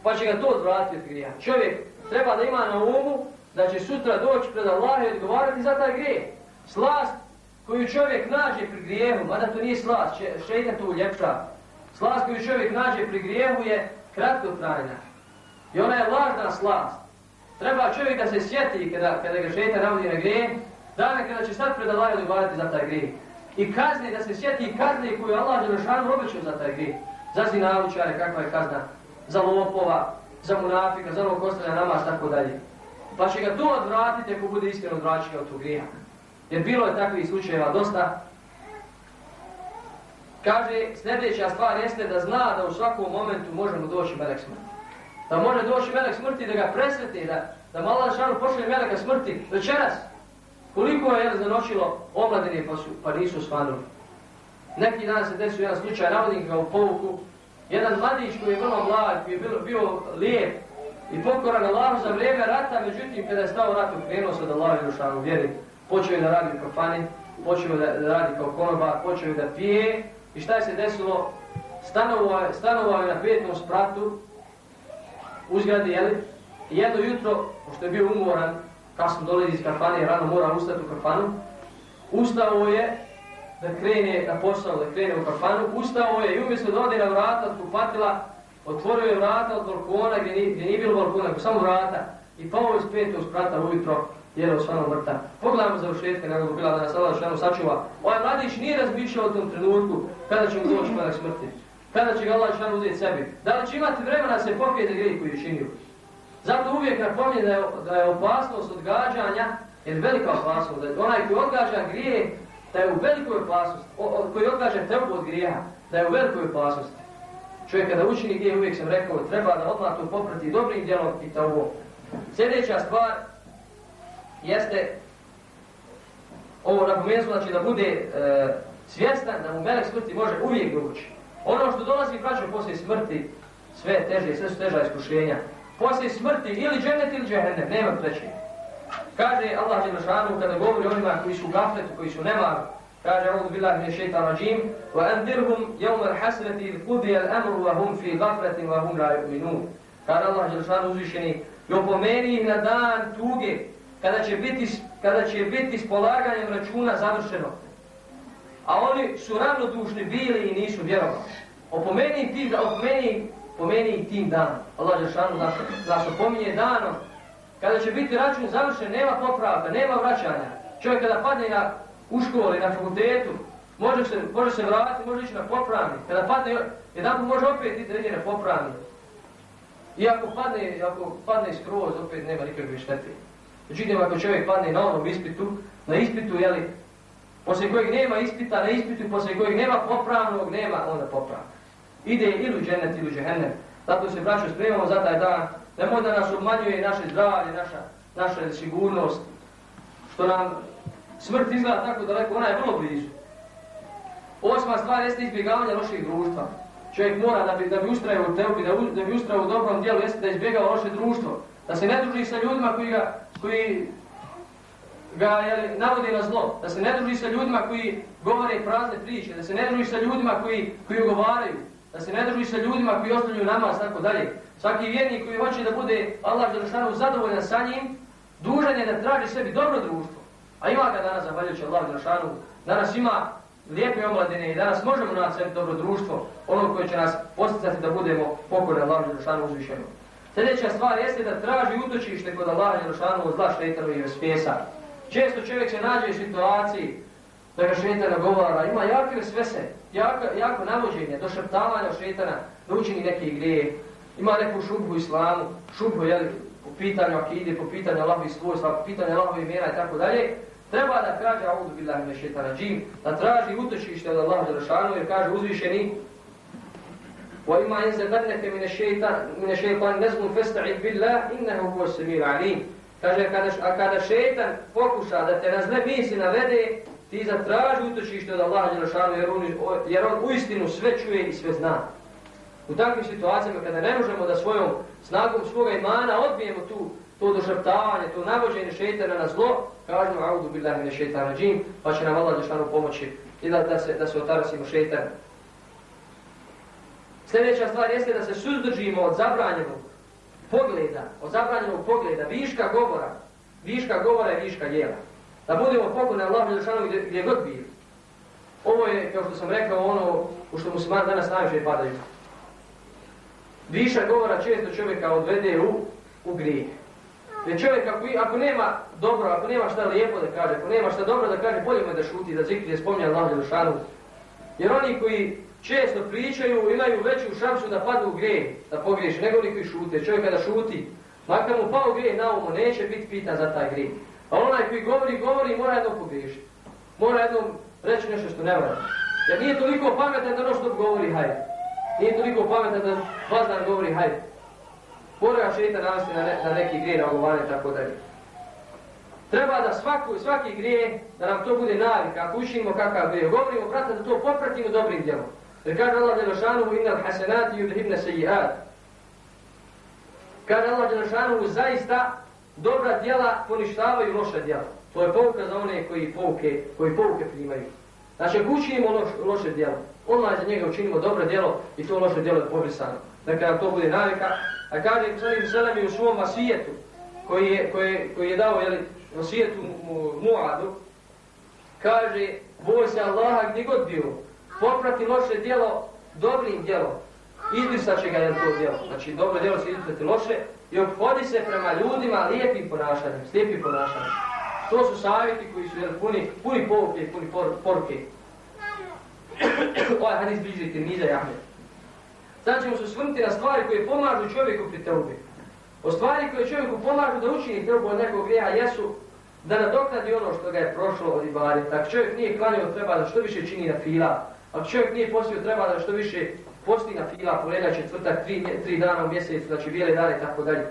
Pa će ga to odvratiti od grijeha. Čovjek treba da ima na umu da će sutra doći pred Allaha i odgovarati za taj grijeh. Slast koju čovjek nađe pri grijehu, mada to nije slaz, šeitan to uljepša. slast koju čovjek nađe pri grijehu je kratkotrajna. I ona je lažna slast. Treba čovjek da se sjeti kada, kada ga šeitan navodi na grijeh, dana kada će sad pred Allah za taj grijeh. I kazne, da se sjeti kazne koju Allah Đelešanu obećao za taj grijeh. Za zinalučare, kakva je kazna, za lopova, za munafika, za onog ostavlja namaz, tako dalje. Pa će ga to odvratiti ako bude iskreno odvraćao od tog grijeha. Jer bilo je takvih slučajeva dosta. Kaže, sljedeća stvar jeste da zna da u svakom momentu možemo doći melek smrti da može doći melek smrti da ga presreti, da, da malo šanu pošle meleka smrti večeras. Koliko je jedan zanočilo omladine pa, su, pa nisu svanuli. Neki dan se desio jedan slučaj, navodim ga u povuku, jedan mladić koji je vrlo mlad, koji je bilo, bio lijep i pokoran Allahu za vrijeme rata, međutim kada je stao rat, ukrenuo se da Allah je šanu vjeri, počeo je da radi u kafani, počeo da, da radi kao konoba, počeo je da pije. I šta je se desilo? Stanovao je, stanovao je na petom spratu, uzgradi, jeli, jedno jutro, pošto je bio umoran, kasno dolazi iz kafane, rano mora ustati u kafanu, ustao je da krene na posao, da krene u kafanu, ustao je i umjesto da ode na vrata od kupatila, otvorio je vrata od balkona gdje nije, gdje nije bilo balkona, samo vrata, i pao iz petog sprata ujutro, jer je osvano vrta. Pogledajmo za ušetke, nego bila da nas Allah šanu sačuva. Ovaj mladić nije razmišljao o tom trenutku kada će mu doći medak smrti. Kada će ga Allah šan uzeti sebi? Da li će imati vremena da se popije za grijeh koji je činio? Zato uvijek napominje da je, da je opasnost odgađanja Jer velika opasnost, da onaj koji odgađa grije, da je u velikoj opasnosti, o, o, koji odgađa tebu od grijeha, da je u velikoj opasnosti. Čovjek kada učini gdje uvijek sam rekao, treba da odmah to poprati dobrim djelom i to ovo. Sljedeća stvar jeste ovo napomenuo znači da bude e, svjestan da mu melek smrti može uvijek doći. Ono što dolazi braćo poslije smrti, sve teže, sve su teža iskušenja. Poslije smrti ili džennet ili džehennem, nema treće. Kaže Allah Đelešanu kada govori onima koji su gafletu, koji su nemar, kaže Allah billahi min shaitan rajim, wa andirhum yawm al-hasrati idh al-amru wa hum fi ghafratin wa hum la yu'minun. Kaže Allah Đelešanu uzvišeni, i opomeni ih na dan tuge, kada će biti, kada će biti s polaganjem računa završeno. A oni su ravnodušni bili i nisu vjerovali. Opomeni ti opomeni, opomeni tim dan. Allah Žešanu nas, nas opominje danom kada će biti račun završen, nema popravka, nema vraćanja. Čovjek kada padne na, u školi, na fakultetu, može se, može se vratiti, može ići na popravni. Kada padne, jedan može opet iti na popravni. Iako padne, ako padne skroz, opet nema nikakve štete. Međutim, ako čovjek padne na onom ispitu, na ispitu, jeli, poslije kojeg nema ispita, na ispitu, poslije kojeg nema popravnog, nema onda popravnog. Ide ili u džennet ili u džehennem. Zato se braćo spremamo za taj dan. Nemoj da nas obmanjuje naše zdravlje, naša, naša sigurnost. Što nam smrt izgleda tako daleko, ona je vrlo blizu. Osma stvar jeste izbjegavanje loših društva. Čovjek mora da bi, da bi ustrajao u tebi, da, da bi ustrajao u dobrom dijelu, jeste da izbjegava loše društvo. Da se ne druži sa ljudima koji ga, koji ga jeli, navodi na zlo. Da se ne druži sa ljudima koji govore prazne priče. Da se ne druži sa ljudima koji, koji ugovaraju. Da se ne druži sa ljudima koji ostavljaju namaz, tako dalje. Svaki vjernik koji hoće da bude Allah Đelešanu zadovoljan sa njim, dužan je da traži sebi dobro društvo. A ima ga danas, zahvaljujući Allah Đelešanu, danas ima lijepe omladine i danas možemo naći sebi dobro društvo, ono koje će nas posticati da budemo pokorni Allah Đelešanu uzvišenom. Sljedeća stvar jeste da traži utočište kod Allaha Jerušanu od zla štetanu i vespesa. Često čovjek se nađe u situaciji da ga šetana govara, ima jake svese, jako, jako navođenje, došrtavanja šetana, da učini neke igre, ima neku šubhu islamu, šubhu jel, po pitanju akide, po pitanju Allahovi svojstva, po pitanju Allahovi imena i tako dalje, treba da kaže audu billahi me šetana džim, da traži utočište od Allaha Jerušanu, jer kaže uzvišeni وإما ينزغنك من الشيطان من الشيطان نزغ فاستعذ بالله إنه هو billah العليم 'alim kaže kada a kada šejtan pokuša da te nazne misli navede ti zatraži utočište od Allaha Đelešanu jer on jer on uistinu sve čuje i sve zna U takvim situacijama kada ne možemo da svojom snagom svoga imana odbijemo tu to došrptavanje, to navođenje šeitana na zlo, kažemo audu billahi mine šeitana džim, pa će nam Allah Đešanu pomoći i da, da, se, da se otarasimo šeitana. Sljedeća stvar jeste da se suzdržimo od zabranjenog pogleda, od zabranjenog pogleda, viška govora, viška govora i viška jela. Da budemo pokorni Allah Đešanu gdje, gdje god bili. Ovo je, kao što sam rekao, ono u što muslimani danas najviše padaju. Viša govora često čovjeka odvede u, u grijeh. Jer čovjek ako, ako nema dobro, ako nema šta lijepo da kaže, ako nema šta dobro da kaže, bolje mu da šuti, da zikri, da spominje Allah Đelšanu. Jer oni koji često pričaju imaju veću šansu da padnu u grijeh, da pogriješi, nego oni koji šute. Čovjek kada šuti, makar mu pao grijeh na umu, neće biti pitan za taj grijeh. A onaj koji govori, govori, mora jednom pogriješiti. Mora jednom reći nešto što ne vrata. Jer nije toliko pametan da ono što govori, hajde. Nije toliko pametan da vazdan govori hajde. Mora šeitan navesti na, ne, na neki grije na ogovane tako dalje. Treba da svaku, svaki grije, da nam to bude navika, ako učinimo kakav grije. Govorimo, brate, da to popratimo dobrim djelom. Jer kaže Allah Đelešanuhu inna hasenati yudhibna seji'at. Kaže Allah Đelešanuhu zaista dobra djela poništavaju loša djela. To je pouka za one koji pouke, koji pouke primaju. Znači, ako učinimo loš, loše djelo, odmah za njega učinimo dobro djelo i to loše djelo je pobrisano. Dakle, nam to bude navika. A kaže Salim Selam u svom vasijetu, koji je, koji, koji je dao jeli, vasijetu mu, Muadu, kaže, boj se Allaha gdje god bio, poprati loše djelo dobrim djelom. Izbrisat će ga je to djelo. Znači, dobro djelo se izbrisati loše i obhodi se prema ljudima lijepim ponašanjem, slijepim ponašanjem. To su savjeti koji su jel, puni, puni povuke, puni por, poruke. ovaj hadis bliži Tirmiza i Ahmed. Sad ćemo se svrnuti na stvari koje pomažu čovjeku pri teubi. O stvari koje čovjeku pomažu da učini teubu od nekog grija jesu da nadoknadi ono što ga je prošlo od ibadeta. Ako čovjek nije klanio, treba da što više čini na fila. Ako čovjek nije postio, treba da što više posti na fila, pogleda četvrtak, tri, tri dana u mjesecu, znači bijele dane i tako dalje.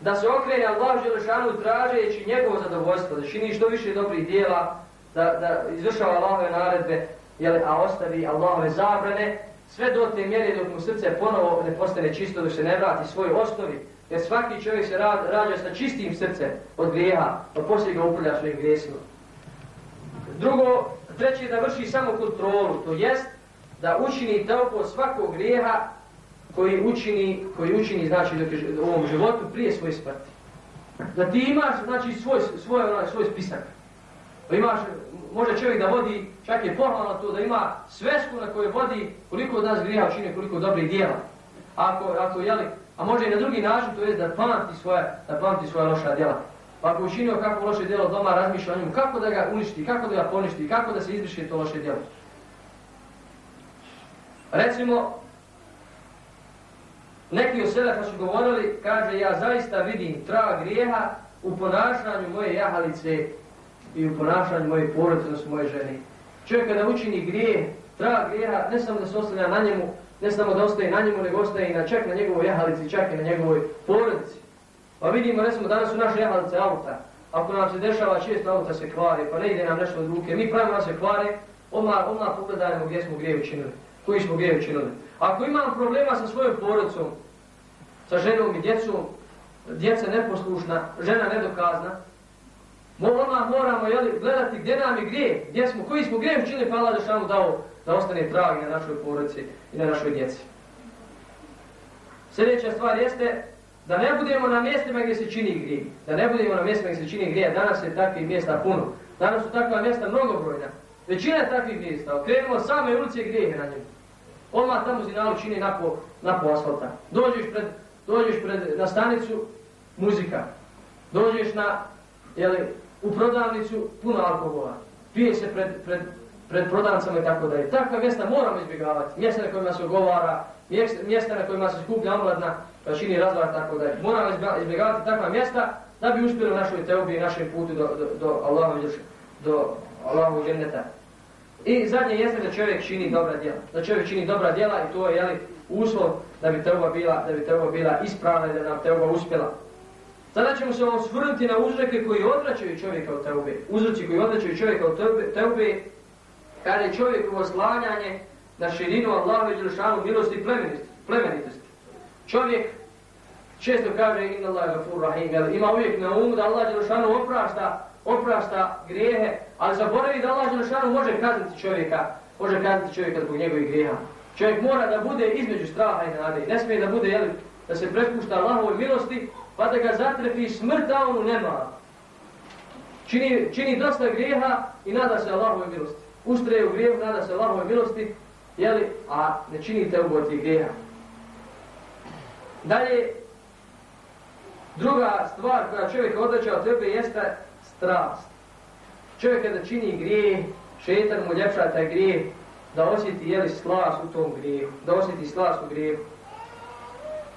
Da se okrene Allah Želešanu tražeći njegovo zadovoljstvo, da čini što više dobrih dijela, da, da izvršava Allahove naredbe, jel, a ostavi Allahove zabrane, sve do te mjere dok mu srce ponovo ne postane čisto, dok se ne vrati svoj osnovi, jer svaki čovjek se rad, rađa sa čistim srcem od grijeha, pa poslije ga upravlja svojim grijesima. Drugo, treće da vrši samo kontrolu, to jest da učini taupo svakog grijeha koji učini, koji učini znači dok je u ovom životu prije svoje smrti. Da ti imaš znači svoj svoj onaj svoj spisak. Pa imaš može čovjek da vodi čak je pohvalno to da ima svesku na kojoj vodi koliko od nas grijeha učini, koliko dobrih djela. Ako ako je a može i na drugi način to jest da pamti svoje da pamti svoja loša djela. Pa ako učinio kako loše djelo doma, razmišlja o njemu, kako da ga uništi, kako da ga poništi, kako da se izbriše to loše djelo. Recimo, neki od selefa su govorili, kaže, ja zaista vidim trag grijeha u ponašanju moje jahalice i u ponašanju moje porodice, odnosno moje žene. Čovjek kada učini grije, trag grijeha, ne samo da se ostavlja na njemu, ne samo da ostaje na njemu, nego ostaje i na čak na njegovoj jahalici, čak i na njegovoj porodici. Pa vidimo, recimo, danas su naše jahalice auta. Ako nam se dešava često auta se kvare, pa ne ide nam nešto od ruke, mi pravimo se kvare, odmah, odmah pogledajmo gdje smo grije učinili koji smo grije učinili. Ako imam problema sa svojom porodicom, sa ženom i djecom, djeca neposlušna, žena nedokazna, ona moramo jeli, gledati gdje nam je grije, gdje smo, koji smo grije učinili, pa Allah Žešanu dao da ostane trag na našoj porodici i na našoj djeci. Sljedeća stvar jeste da ne budemo na mjestima gdje se čini grije. Da ne budemo na mjestima gdje se čini grije. Danas je takvih mjesta puno. Danas su takva mjesta mnogobrojna. Većina takvih mjesta. Okrenimo same ulice grijehe na njemu. Odmah tamo zinalu čini napo, napo asfalta. Dođeš pred, dođeš pred, na stanicu, muzika. Dođeš na, jeli, u prodavnicu, puno alkohola. Pije se pred, pred, pred prodavnicama i tako dalje. Takva mjesta moramo izbjegavati. Mjesta na kojima se ogovara, mjesta na kojima se skuplja omladna, pa čini razvar tako dalje. Moramo izbjegavati takva mjesta da bi uspjeli u našoj teobi i našem putu do, do, do Allaha do Allahu dženneta. I zadnje jeste da čovjek čini dobra djela. Da čovjek čini dobra djela i to je jeli, uslov da bi teoba bila, da bi teoba bila ispravna i da nam teoba uspjela. Sada ćemo se osvrnuti na uzroke koji odvraćaju čovjeka od teobe. Uzroci koji odvraćaju čovjeka od teobe, kada je čovjek u oslanjanje na širinu Allahu i Đelšanu milosti i plemenitosti. Čovjek često kaže inna Allah gafur rahim, ima uvijek na umu da Allah Đelšanu oprašta oprašta grijehe, ali zaboravi da Allah Đelšanu može kazniti čovjeka, može kazniti čovjeka zbog njegovih grijeha. Čovjek mora da bude između straha i nade. Ne smije da bude, jel, da se prepušta Allahovoj milosti, pa da ga zatrefi smrt, a onu nema. Čini, čini dosta grijeha i nada se Allahovoj milosti. Ustreje u grijehu, nada se Allahovoj milosti, jeli, a ne čini te tih grijeha. Dalje, druga stvar koja čovjeka odreća od sebe jeste strast. Čovjek kada čini grije, šetan mu ljepša taj grije, da osjeti jeli slas u tom grijehu, da osjeti slas u grijehu.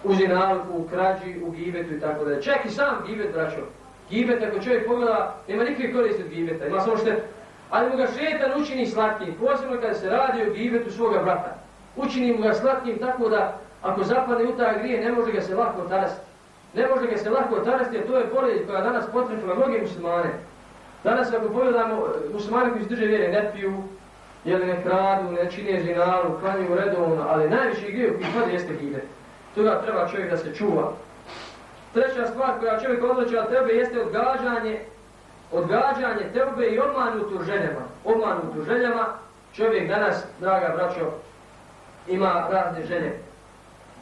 U zinalku, u krađi, u gibetu i tako da. Čak i sam gibet, braćo. Gibet, ako čovjek pogleda, nema nikakve koristi od gibeta, ima samo štetu. Ali mu ga šetan učini slatkim, posebno kada se radi o gibetu svoga brata. Učinimo ga slatkim tako da, ako zapadne u taj grije, ne može ga se lako otarasti. Ne može ga se lako otarasti, jer to je bolest koja danas potrefila mnoge muslimane. Danas ako pogledamo e, muslimane koji se drže vjere, ne piju, jel ne kradu, ne čine zinalu, klanju redovno, ali najviše grije koji pada jeste gide. Toga treba čovjek da se čuva. Treća stvar koja čovjek odlače od tebe jeste odgađanje, odgađanje tebe i obmanutu ženama. Obmanutu željama čovjek danas, draga braćo, ima razne žene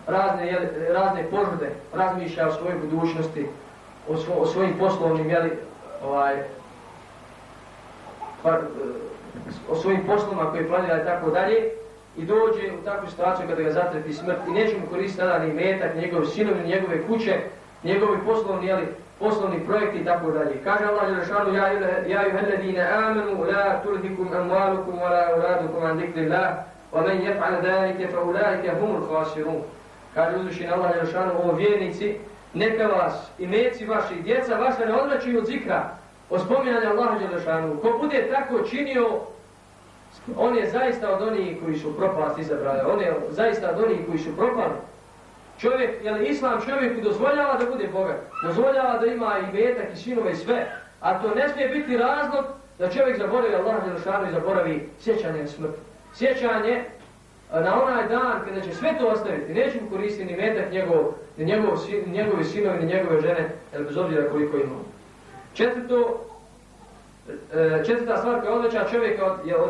razne, jeli, razne požude, razmišlja o svojoj budućnosti, o, svo, o svojim poslovnim, jeli, ovaj, par, o svojim poslovima koje planira i tako dalje, i dođe u takvu situaciju kada ga zatrepi smrt i neće mu koristiti tada ni metak, njegove sinovi, njegove kuće, njegovi poslovni, jeli, poslovni projekti i tako dalje. Kaže Allah Đelešanu, ja, ja ju helladine amenu, la turhikum amwalukum, wa la uradukum an dikri ومن يفعل ذلك فأولئك هم الخاسرون humul khasirun. Kaže uzvišen Allah Jelšanu, ovo vjernici, neka vas i meci vaši, djeca vaša ne odvraćaju od zikra. od spominjanja Allaha Đelešanu, ko bude tako činio, on je zaista od onih koji su propast izabrali, on je zaista od onih koji su propali. Čovjek, jel islam čovjeku dozvoljava da bude bogat, dozvoljava da ima i metak i sinove i sve, a to ne smije biti razlog da čovjek zaboravi Allah Đelešanu i zaboravi sjećanje na. Sjećanje na onaj dan kada će sve to ostaviti, neće mu koristiti ni metak njegov, ni njegov, njegovi sinovi, ni njegove žene, jer bez obzira koliko ima. Četvrto, e, četvrta stvar koja odveća čovjeka od, je od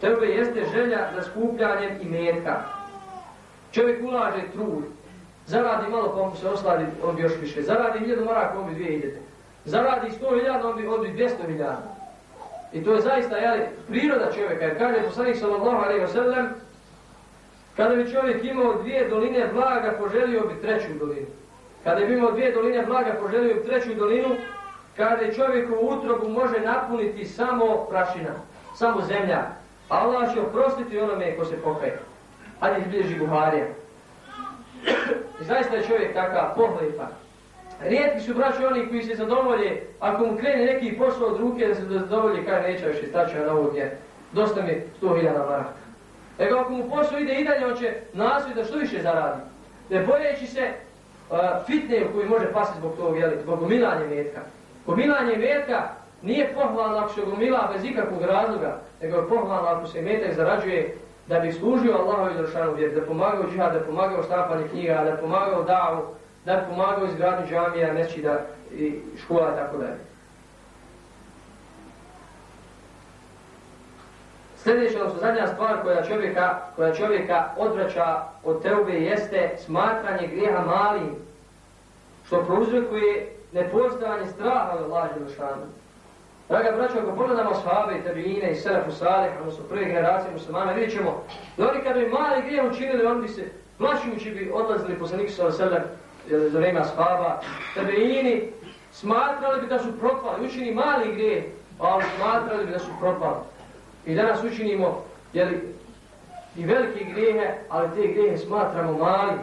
tebe jeste želja za skupljanjem i metka. Čovjek ulaže trud, zaradi malo pa mu se osladi, on bi još više. Zaradi hiljadu maraka, on bi dvije hiljade. Zaradi sto hiljada, on bi, on bi dvjesto hiljada. I to je zaista jeli, priroda čovjeka, jer kaže poslanik sallallahu alaihi wa sallam, kada bi čovjek imao dvije doline blaga, poželio bi treću dolinu. Kada bi imao dvije doline blaga, poželio bi treću dolinu, kada čovjek u utrobu može napuniti samo prašina, samo zemlja. A Allah će oprostiti onome ko se pokaje. Hajde izbliži Buharija. I zaista je čovjek takav pohlepan. Rijetki su braći oni koji se zadovolje, ako mu krene neki posao od ruke da se zadovolje, kaj neće više staći na ovog je, dosta mi 100.000 maraka. Ego ako mu posao ide i dalje, on će nasviti da što više zaradi. Ne bojeći se uh, fitne u koji može pasiti zbog tog, jeli, zbog gomilanja metka. Gomilanje metka nije pohvalno ako se gomila bez ikakvog razloga, nego je pohvalno ako se metak zarađuje da bi služio Allahu i Zršanu vjer, da pomagao džihad, da pomagao štampanje knjiga, da pomagao davu, da bi pomagao izgradnju džamija, neći da i škola i tako dalje. Sljedeća, odnosno zadnja stvar koja čovjeka, koja čovjeka odvraća od teube jeste smatranje grijeha malim, što prouzrokuje nepostavanje straha od Allah Đelešanu. Draga braćo, ako pogledamo sahabe i tabijine i selefu salih, odnosno prve generacije muslimana, vidjet ćemo da oni kad bi mali grijeh učinili, oni bi se plaćujući bi odlazili poslaniku sallahu sallam za vreme spava, tabeini, smatrali bi da su propali, učini mali grije, ali smatrali bi da su propali. I danas učinimo jeli, i velike grijehe, ali te grijehe smatramo mali,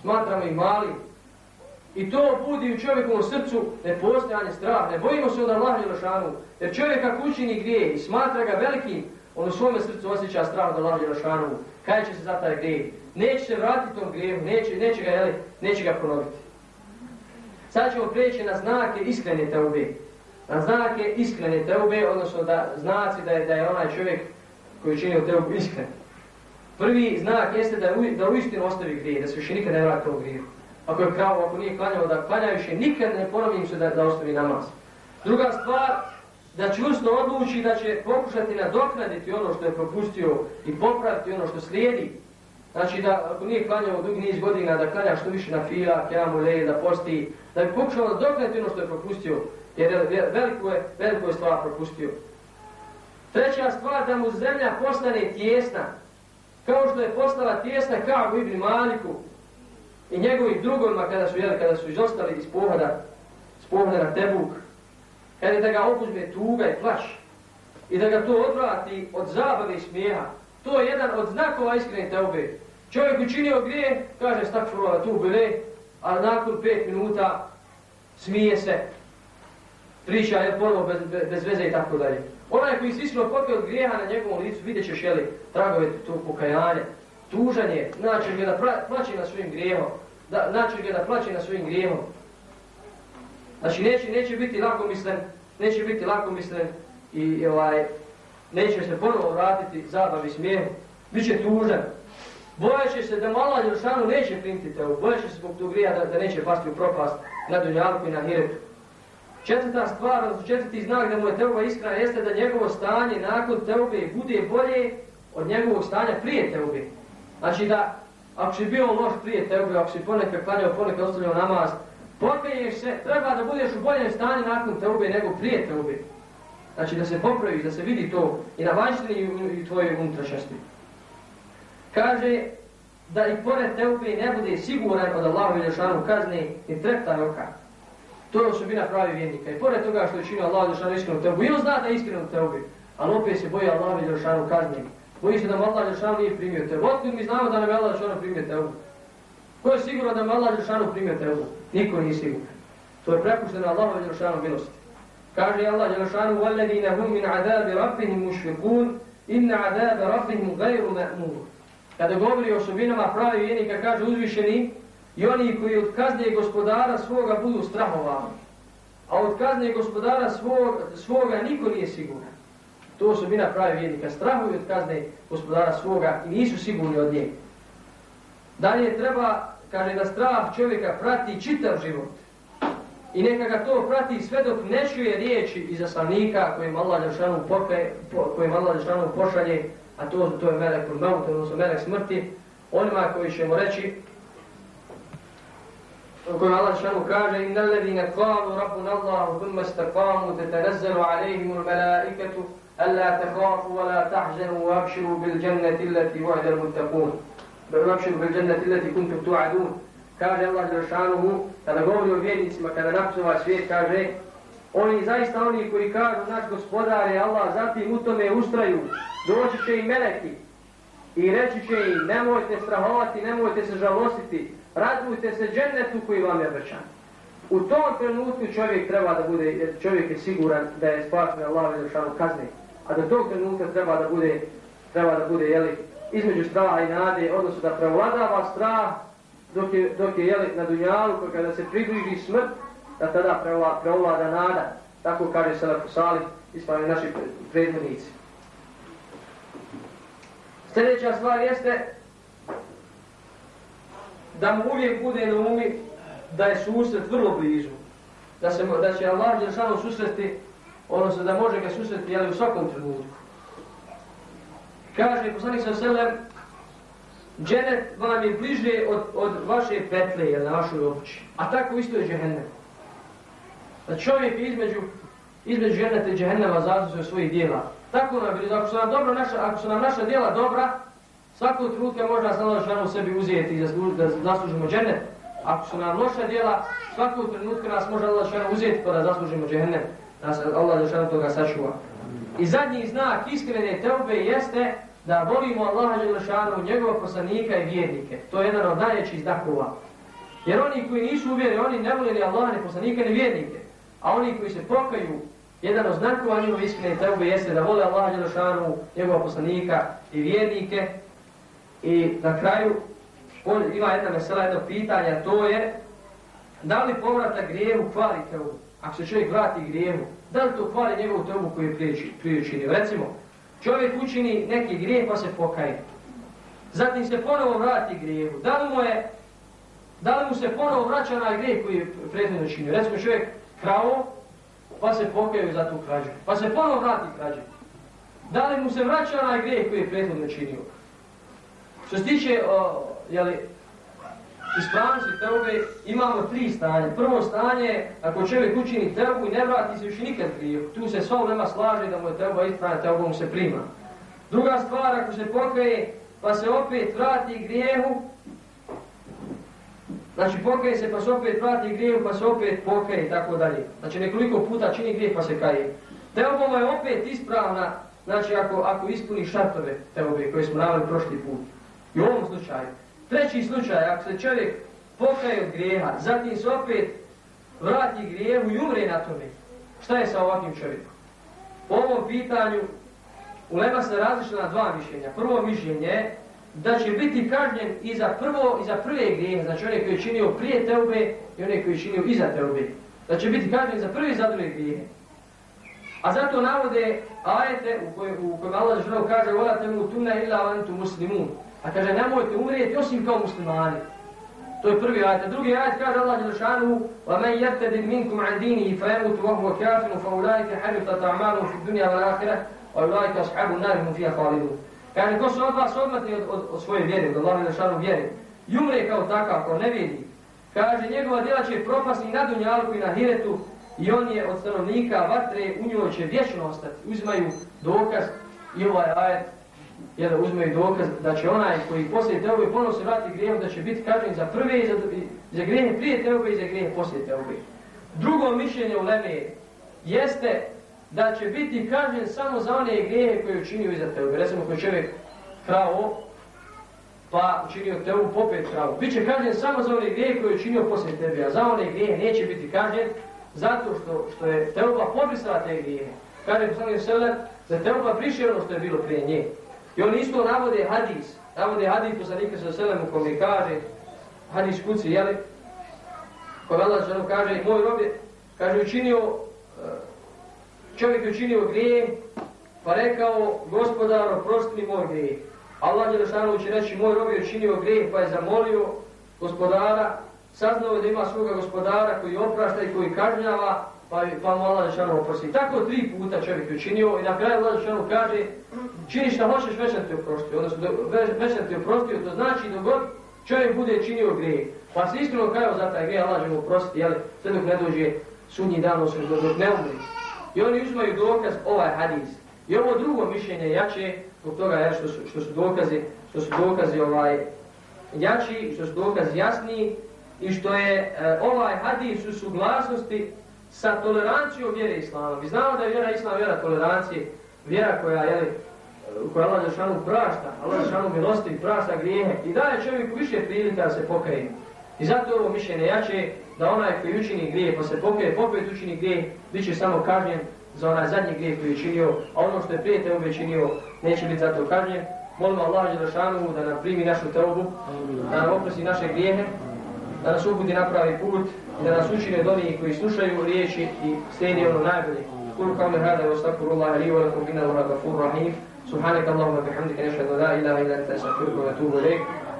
smatramo i mali. I to budi u čovjekovom srcu nepostojanje straha, ne bojimo se od Allah Đelešanu, jer čovjek ako učini grije i smatra ga velikim, on u svome srcu osjeća strah od Allah Đelešanu, kaj će se za taj grijeh neće se vratiti tom grijehu, neće, neće, ga, jeli, neće ga ponoviti. Sad ćemo prijeći na znake iskrene teube. Na znake iskrene teube, odnosno da znaci da je, da je onaj čovjek koji čini u teubu iskren. Prvi znak jeste da, u, da uistinu ostavi grije, da se više nikad ne vrati u grijehu. Ako je kravo, ako nije klanjao, da klanja više, nikad ne ponovim se da, da ostavi namaz. Druga stvar, da čvrsto odluči da će pokušati nadoknaditi ono što je propustio i popraviti ono što slijedi. Znači da ako nije klanjao dugi niz godina da klanja što više na fila, kjamu, leje, da posti, da bi pokušao da dokneti ono što je propustio, jer veliko je, veliko je stvar propustio. Treća stvar da mu zemlja postane tjesna, kao što je postala tjesna kao u Ibni Maliku i njegovim drugovima kada su, jeli, kada su izostali iz pohoda, iz pohoda na Tebuk, kada da ga opuzme tuga i plaš i da ga to odvrati od zabave i smijeha, to je jedan od znakova iskrene teube. Čovjek učinio grije, kaže stakfurova tu bile, a nakon pet minuta smije se, priča je ponovo bez, bez, bez veze i tako dalje. Onaj koji se iskreno popio od grijeha na njegovom licu, vidjet ćeš jeli tragove to pokajanje, tužanje, znači ga da plaće na svojim grijehom, da, znači ga da plaće na svojim grijehom. Znači neće, neće biti lako mislen, neće biti lako mislen i, i ovaj, neće se ponovo vratiti zabavi smijehu, bit će tužan, Bojaće se da malo Đelšanu neće primiti te, bojeće se zbog tog grija da, da neće pasti u propast na Dunjalku i na Hiretu. Četvrta stvar, četvrti znak da mu je teuba iskrena jeste da njegovo stanje nakon teube bude bolje od njegovog stanja prije teube. Znači da ako si bio loš prije teube, ako si ponekad klanjao, ponekad ostavljao namaz, pokaješ se, treba da budeš u boljem stanju nakon teube nego prije teube. Znači da se popraviš, da se vidi to i na vanštini i u tvojoj unutrašnjosti kaže da i pored teube ne bude siguran od Allahu i Žešanu kazne i trepta roka. To je osobina pravi vjernika. I pored toga što je činio Allahu i Žešanu iskrenu teubu, i on zna da je iskrenu teubi, ali opet se boji Allahu i Žešanu kazne. Boji se da mu Allah i Žešanu nije primio teubu. Otkud mi znamo da nam je Allah i Žešanu primio teubu? Ko je siguran da mu Allah i Žešanu primio teubu? Niko nije siguran. To je prepušteno Allahu i Žešanu milosti. Kaže Allah Đelešanu, وَالَّذِينَ هُمْ مِنْ عَذَابِ رَبِّهِمْ مُشْفِقُونَ إِنَّ عَذَابَ رَبِّهِمْ غَيْرُ مَأْمُورُ Kada govori o osobinama pravi vjernika, kaže uzvišeni, i oni koji od kazne gospodara svoga budu strahovani. A od kazne gospodara svog, svoga niko nije siguran. To osobina pravi vjernika. Strahuju od kazne gospodara svoga i nisu sigurni od njega. Dalje treba, kaže, da strah čovjeka prati čitav život. I neka ga to prati sve dok ne čuje riječi iz aslanika kojim Allah Đelšanu po, Allah pošalje, a to, to je melek od mavuta, odnosno melek smrti, onima koji će mu reći, kojim Allah Đelšanu kaže, inna ledine qalu rabbun Allahu thumma istaqamu te tenezzalu alejhimu l-melaiketu, alla tehafu wa la tahzanu wa abširu bil dženneti allati wa'da l-muttaqun. Bil abširu bil dženneti allati kuntum tu'adun kaže Allah Đelšanuhu, kada govori o vjernicima, kada napisu ovaj svijet, kaže, oni zaista oni koji kažu naš gospodar je Allah, zatim u tome ustraju, doći će i meleki i reći će im, nemojte strahovati, nemojte se žalostiti, radujte se džennetu koji vam je obećan. U tom trenutku čovjek treba da bude, jer čovjek je siguran da je spašen Allah Đelšanu kazne, a do tog trenutka treba da bude, treba da bude, jeli, između straha i nade, odnosno da prevladava strah dok je, dok je jeli, na dunjalu, pa kada se približi smrt, da tada preovlada nada. Tako kaže Salafu Salih, ispani naši predvodnici. Sljedeća stvar jeste da mu uvijek bude na umi da je susret vrlo blizu. Da, se, da će Allah Đelšanu susreti, odnosno da može ga susreti ali u svakom trenutku. Kaže poslanik sa selem, Dženet vam je bliže od, od vaše petle, jel, na vašoj obući. A tako isto je džehennem. Da čovjek između, između dženeta i džehennema zaslužuje svojih dijela. Tako nam bilo, ako su nam, dobro naša, ako su nam naša dijela dobra, svakog trenutka možda se Allah nam u sebi uzijeti i da zaslužimo džennet. Ako su nam loša dijela, svakog trenutka nas može Allah Žešanu uzijeti pa da zaslužimo džehennem. Nas Allah Žešanu toga sačuva. I zadnji znak iskrene teube jeste da volimo Allaha Žešanu, njegovog poslanika i vjernike. To je jedan od najvećih znakova. Jer oni koji nisu uvjeri, oni ne voli ni Allaha, ni poslanika, ni vjernike. A oni koji se pokaju, jedan od znakova njegove iskrene teube jeste da vole Allaha Đelešanu, njegova poslanika i vjernike. I na kraju, on ima jedna mesela, jedno pitanje, to je da li povratak grijevu kvari teubu? Ako se čovjek vrati grijevu, da li to kvari njegovu teubu koju je prije činio? Recimo, čovjek učini neki grijeh pa se pokaje. Zatim se ponovo vrati grijevu. Da li mu, je, da li mu se ponovo vraća na grijeh koji je prethodno činio? Recimo čovjek krao, pa se pokaje za tu krađu. Pa se ponovno vrati krađu. Da li mu se vraća onaj grijeh koji je prethodno činio? Što se tiče, o, jeli, ispravnosti teube imamo tri stanje. Prvo stanje ako čovjek učini teubu i ne vrati se još nikad prije, tu se sva ulema slaže da mu je teuba ispravna, teuba mu se prima. Druga stvar, ako se pokaje pa se opet vrati grijehu, znači pokaje se pa se opet vrati grijev, pa se opet pokaje i tako dalje. Znači nekoliko puta čini grijeh pa se kaje. Teobova je opet ispravna, znači ako, ako ispuni šartove teobe koje smo navali prošli put. I u ovom slučaju. Treći slučaj, ako se čovjek pokaje od grijeha, zatim se opet vrati grijevu i umre na tome, šta je sa ovakvim čovjekom? Po ovom pitanju ulema se različila na dva mišljenja. Prvo mišljenje je da će biti kažnjen i za prvo i za prve grijehe, znači one koji je činio prije teube i one koji je činio iza teube. Da će biti kažnjen za prvi i za druge grijehe. A zato navode ajete u kojem u kojem Allah dželle kaže: "Vola temu tunna illa wa antum muslimun." A kaže nemojte umrijeti osim kao muslimani. To je prvi ajet. Drugi ajet kaže Allah dželle šanu: "Wa man yattabi minkum 'an dinihi fa yamut wa huwa kafir fa ulaiha ka a'maluhum fi dunya wal akhirah wa ulaika ashabun nar hum fiha khalidun." Kaže, ko se od vas odmati od, od, od svoje vjere, od Allahove Đelšanu vjere, i umre kao takav, ko ne vidi, kaže, njegova djela će propasti na dunjalku i na hiretu, i on je od stanovnika vatre, u njoj će vječno ostati. Uzmaju dokaz i ovaj ajet jer da dokaz da će onaj koji poslije teobe ponovno se vrati grijehom da će biti kažen za prve i za, za grijehe prije teobe i za grijehe poslije teobe. Drugo mišljenje u Leme jeste da će biti kažen samo za one grijehe koje učinio iza teube. Recimo koji čovjek kravo pa učinio teubu, popet kravo. Biće kažen samo za one grijehe koje je učinio poslije tebe, a za one grijehe neće biti kažen zato što, što je Teuba pobrisala te grijehe. Kaže poslanik Selem, da Teuba priše ono što je bilo prije nje. I oni isto navode hadis, navode hadis poslanika sa Selem u kome kaže, hadis kuci, jeli, kome Allah ženu kaže, moj rob je, kaže, učinio, čovjek je učinio grije, pa rekao, gospodar, oprosti mi moj grije. Allah je došao će reći, moj rob je učinio grije, pa je zamolio gospodara, saznao da ima svoga gospodara koji oprašta i koji kažnjava, pa, pa mu Allah Žešanu oprosti. Tako tri puta čovjek je učinio i na kraju Allah Žešanu kaže čini šta hoćeš, već ti oprostio. Odnosno, već ti oprostio, to znači da god čovjek bude činio grije. Pa se iskreno kajao za taj grije, Allah Žešanu oprostiti, jel, sve dok ne dođe sudnji dan, osim dok ne umri. I oni uzmaju dokaz ovaj hadis. I ovo drugo mišljenje jače, zbog toga je što su, što su dokazi, što su dokazi ovaj jači, što su dokazi jasniji, i što je e, ovaj hadis u suglasnosti sa tolerancijom vjere Islama. Vi znamo da je vjera Islama vjera tolerancije, vjera koja je e, koja Allah Žešanu prašta, Allah Žešanu milosti prašta grijehe i daje čovjeku više prilika da se pokaje. I zato ovo mišljenje jače da onaj koji učini grije pa se pokaje, popet učini grije, bit će samo kažnjen za onaj zadnji grije koji je činio, a ono što je prije te ube činio neće biti zato kažnjen. Molimo Allah Đelešanu da nam primi našu teobu, da nam oprosti naše grijehe, da nas uputi na pravi put i da nas učine od onih koji slušaju riječi i slijedi ono najbolje. Kul kao hada i ostakuru Allah wa lakum inna Allah rahim. Subhanak Allahumma bihamdika nešhadu la ilaha illa anta astaghfiruka wa atubu ilayk.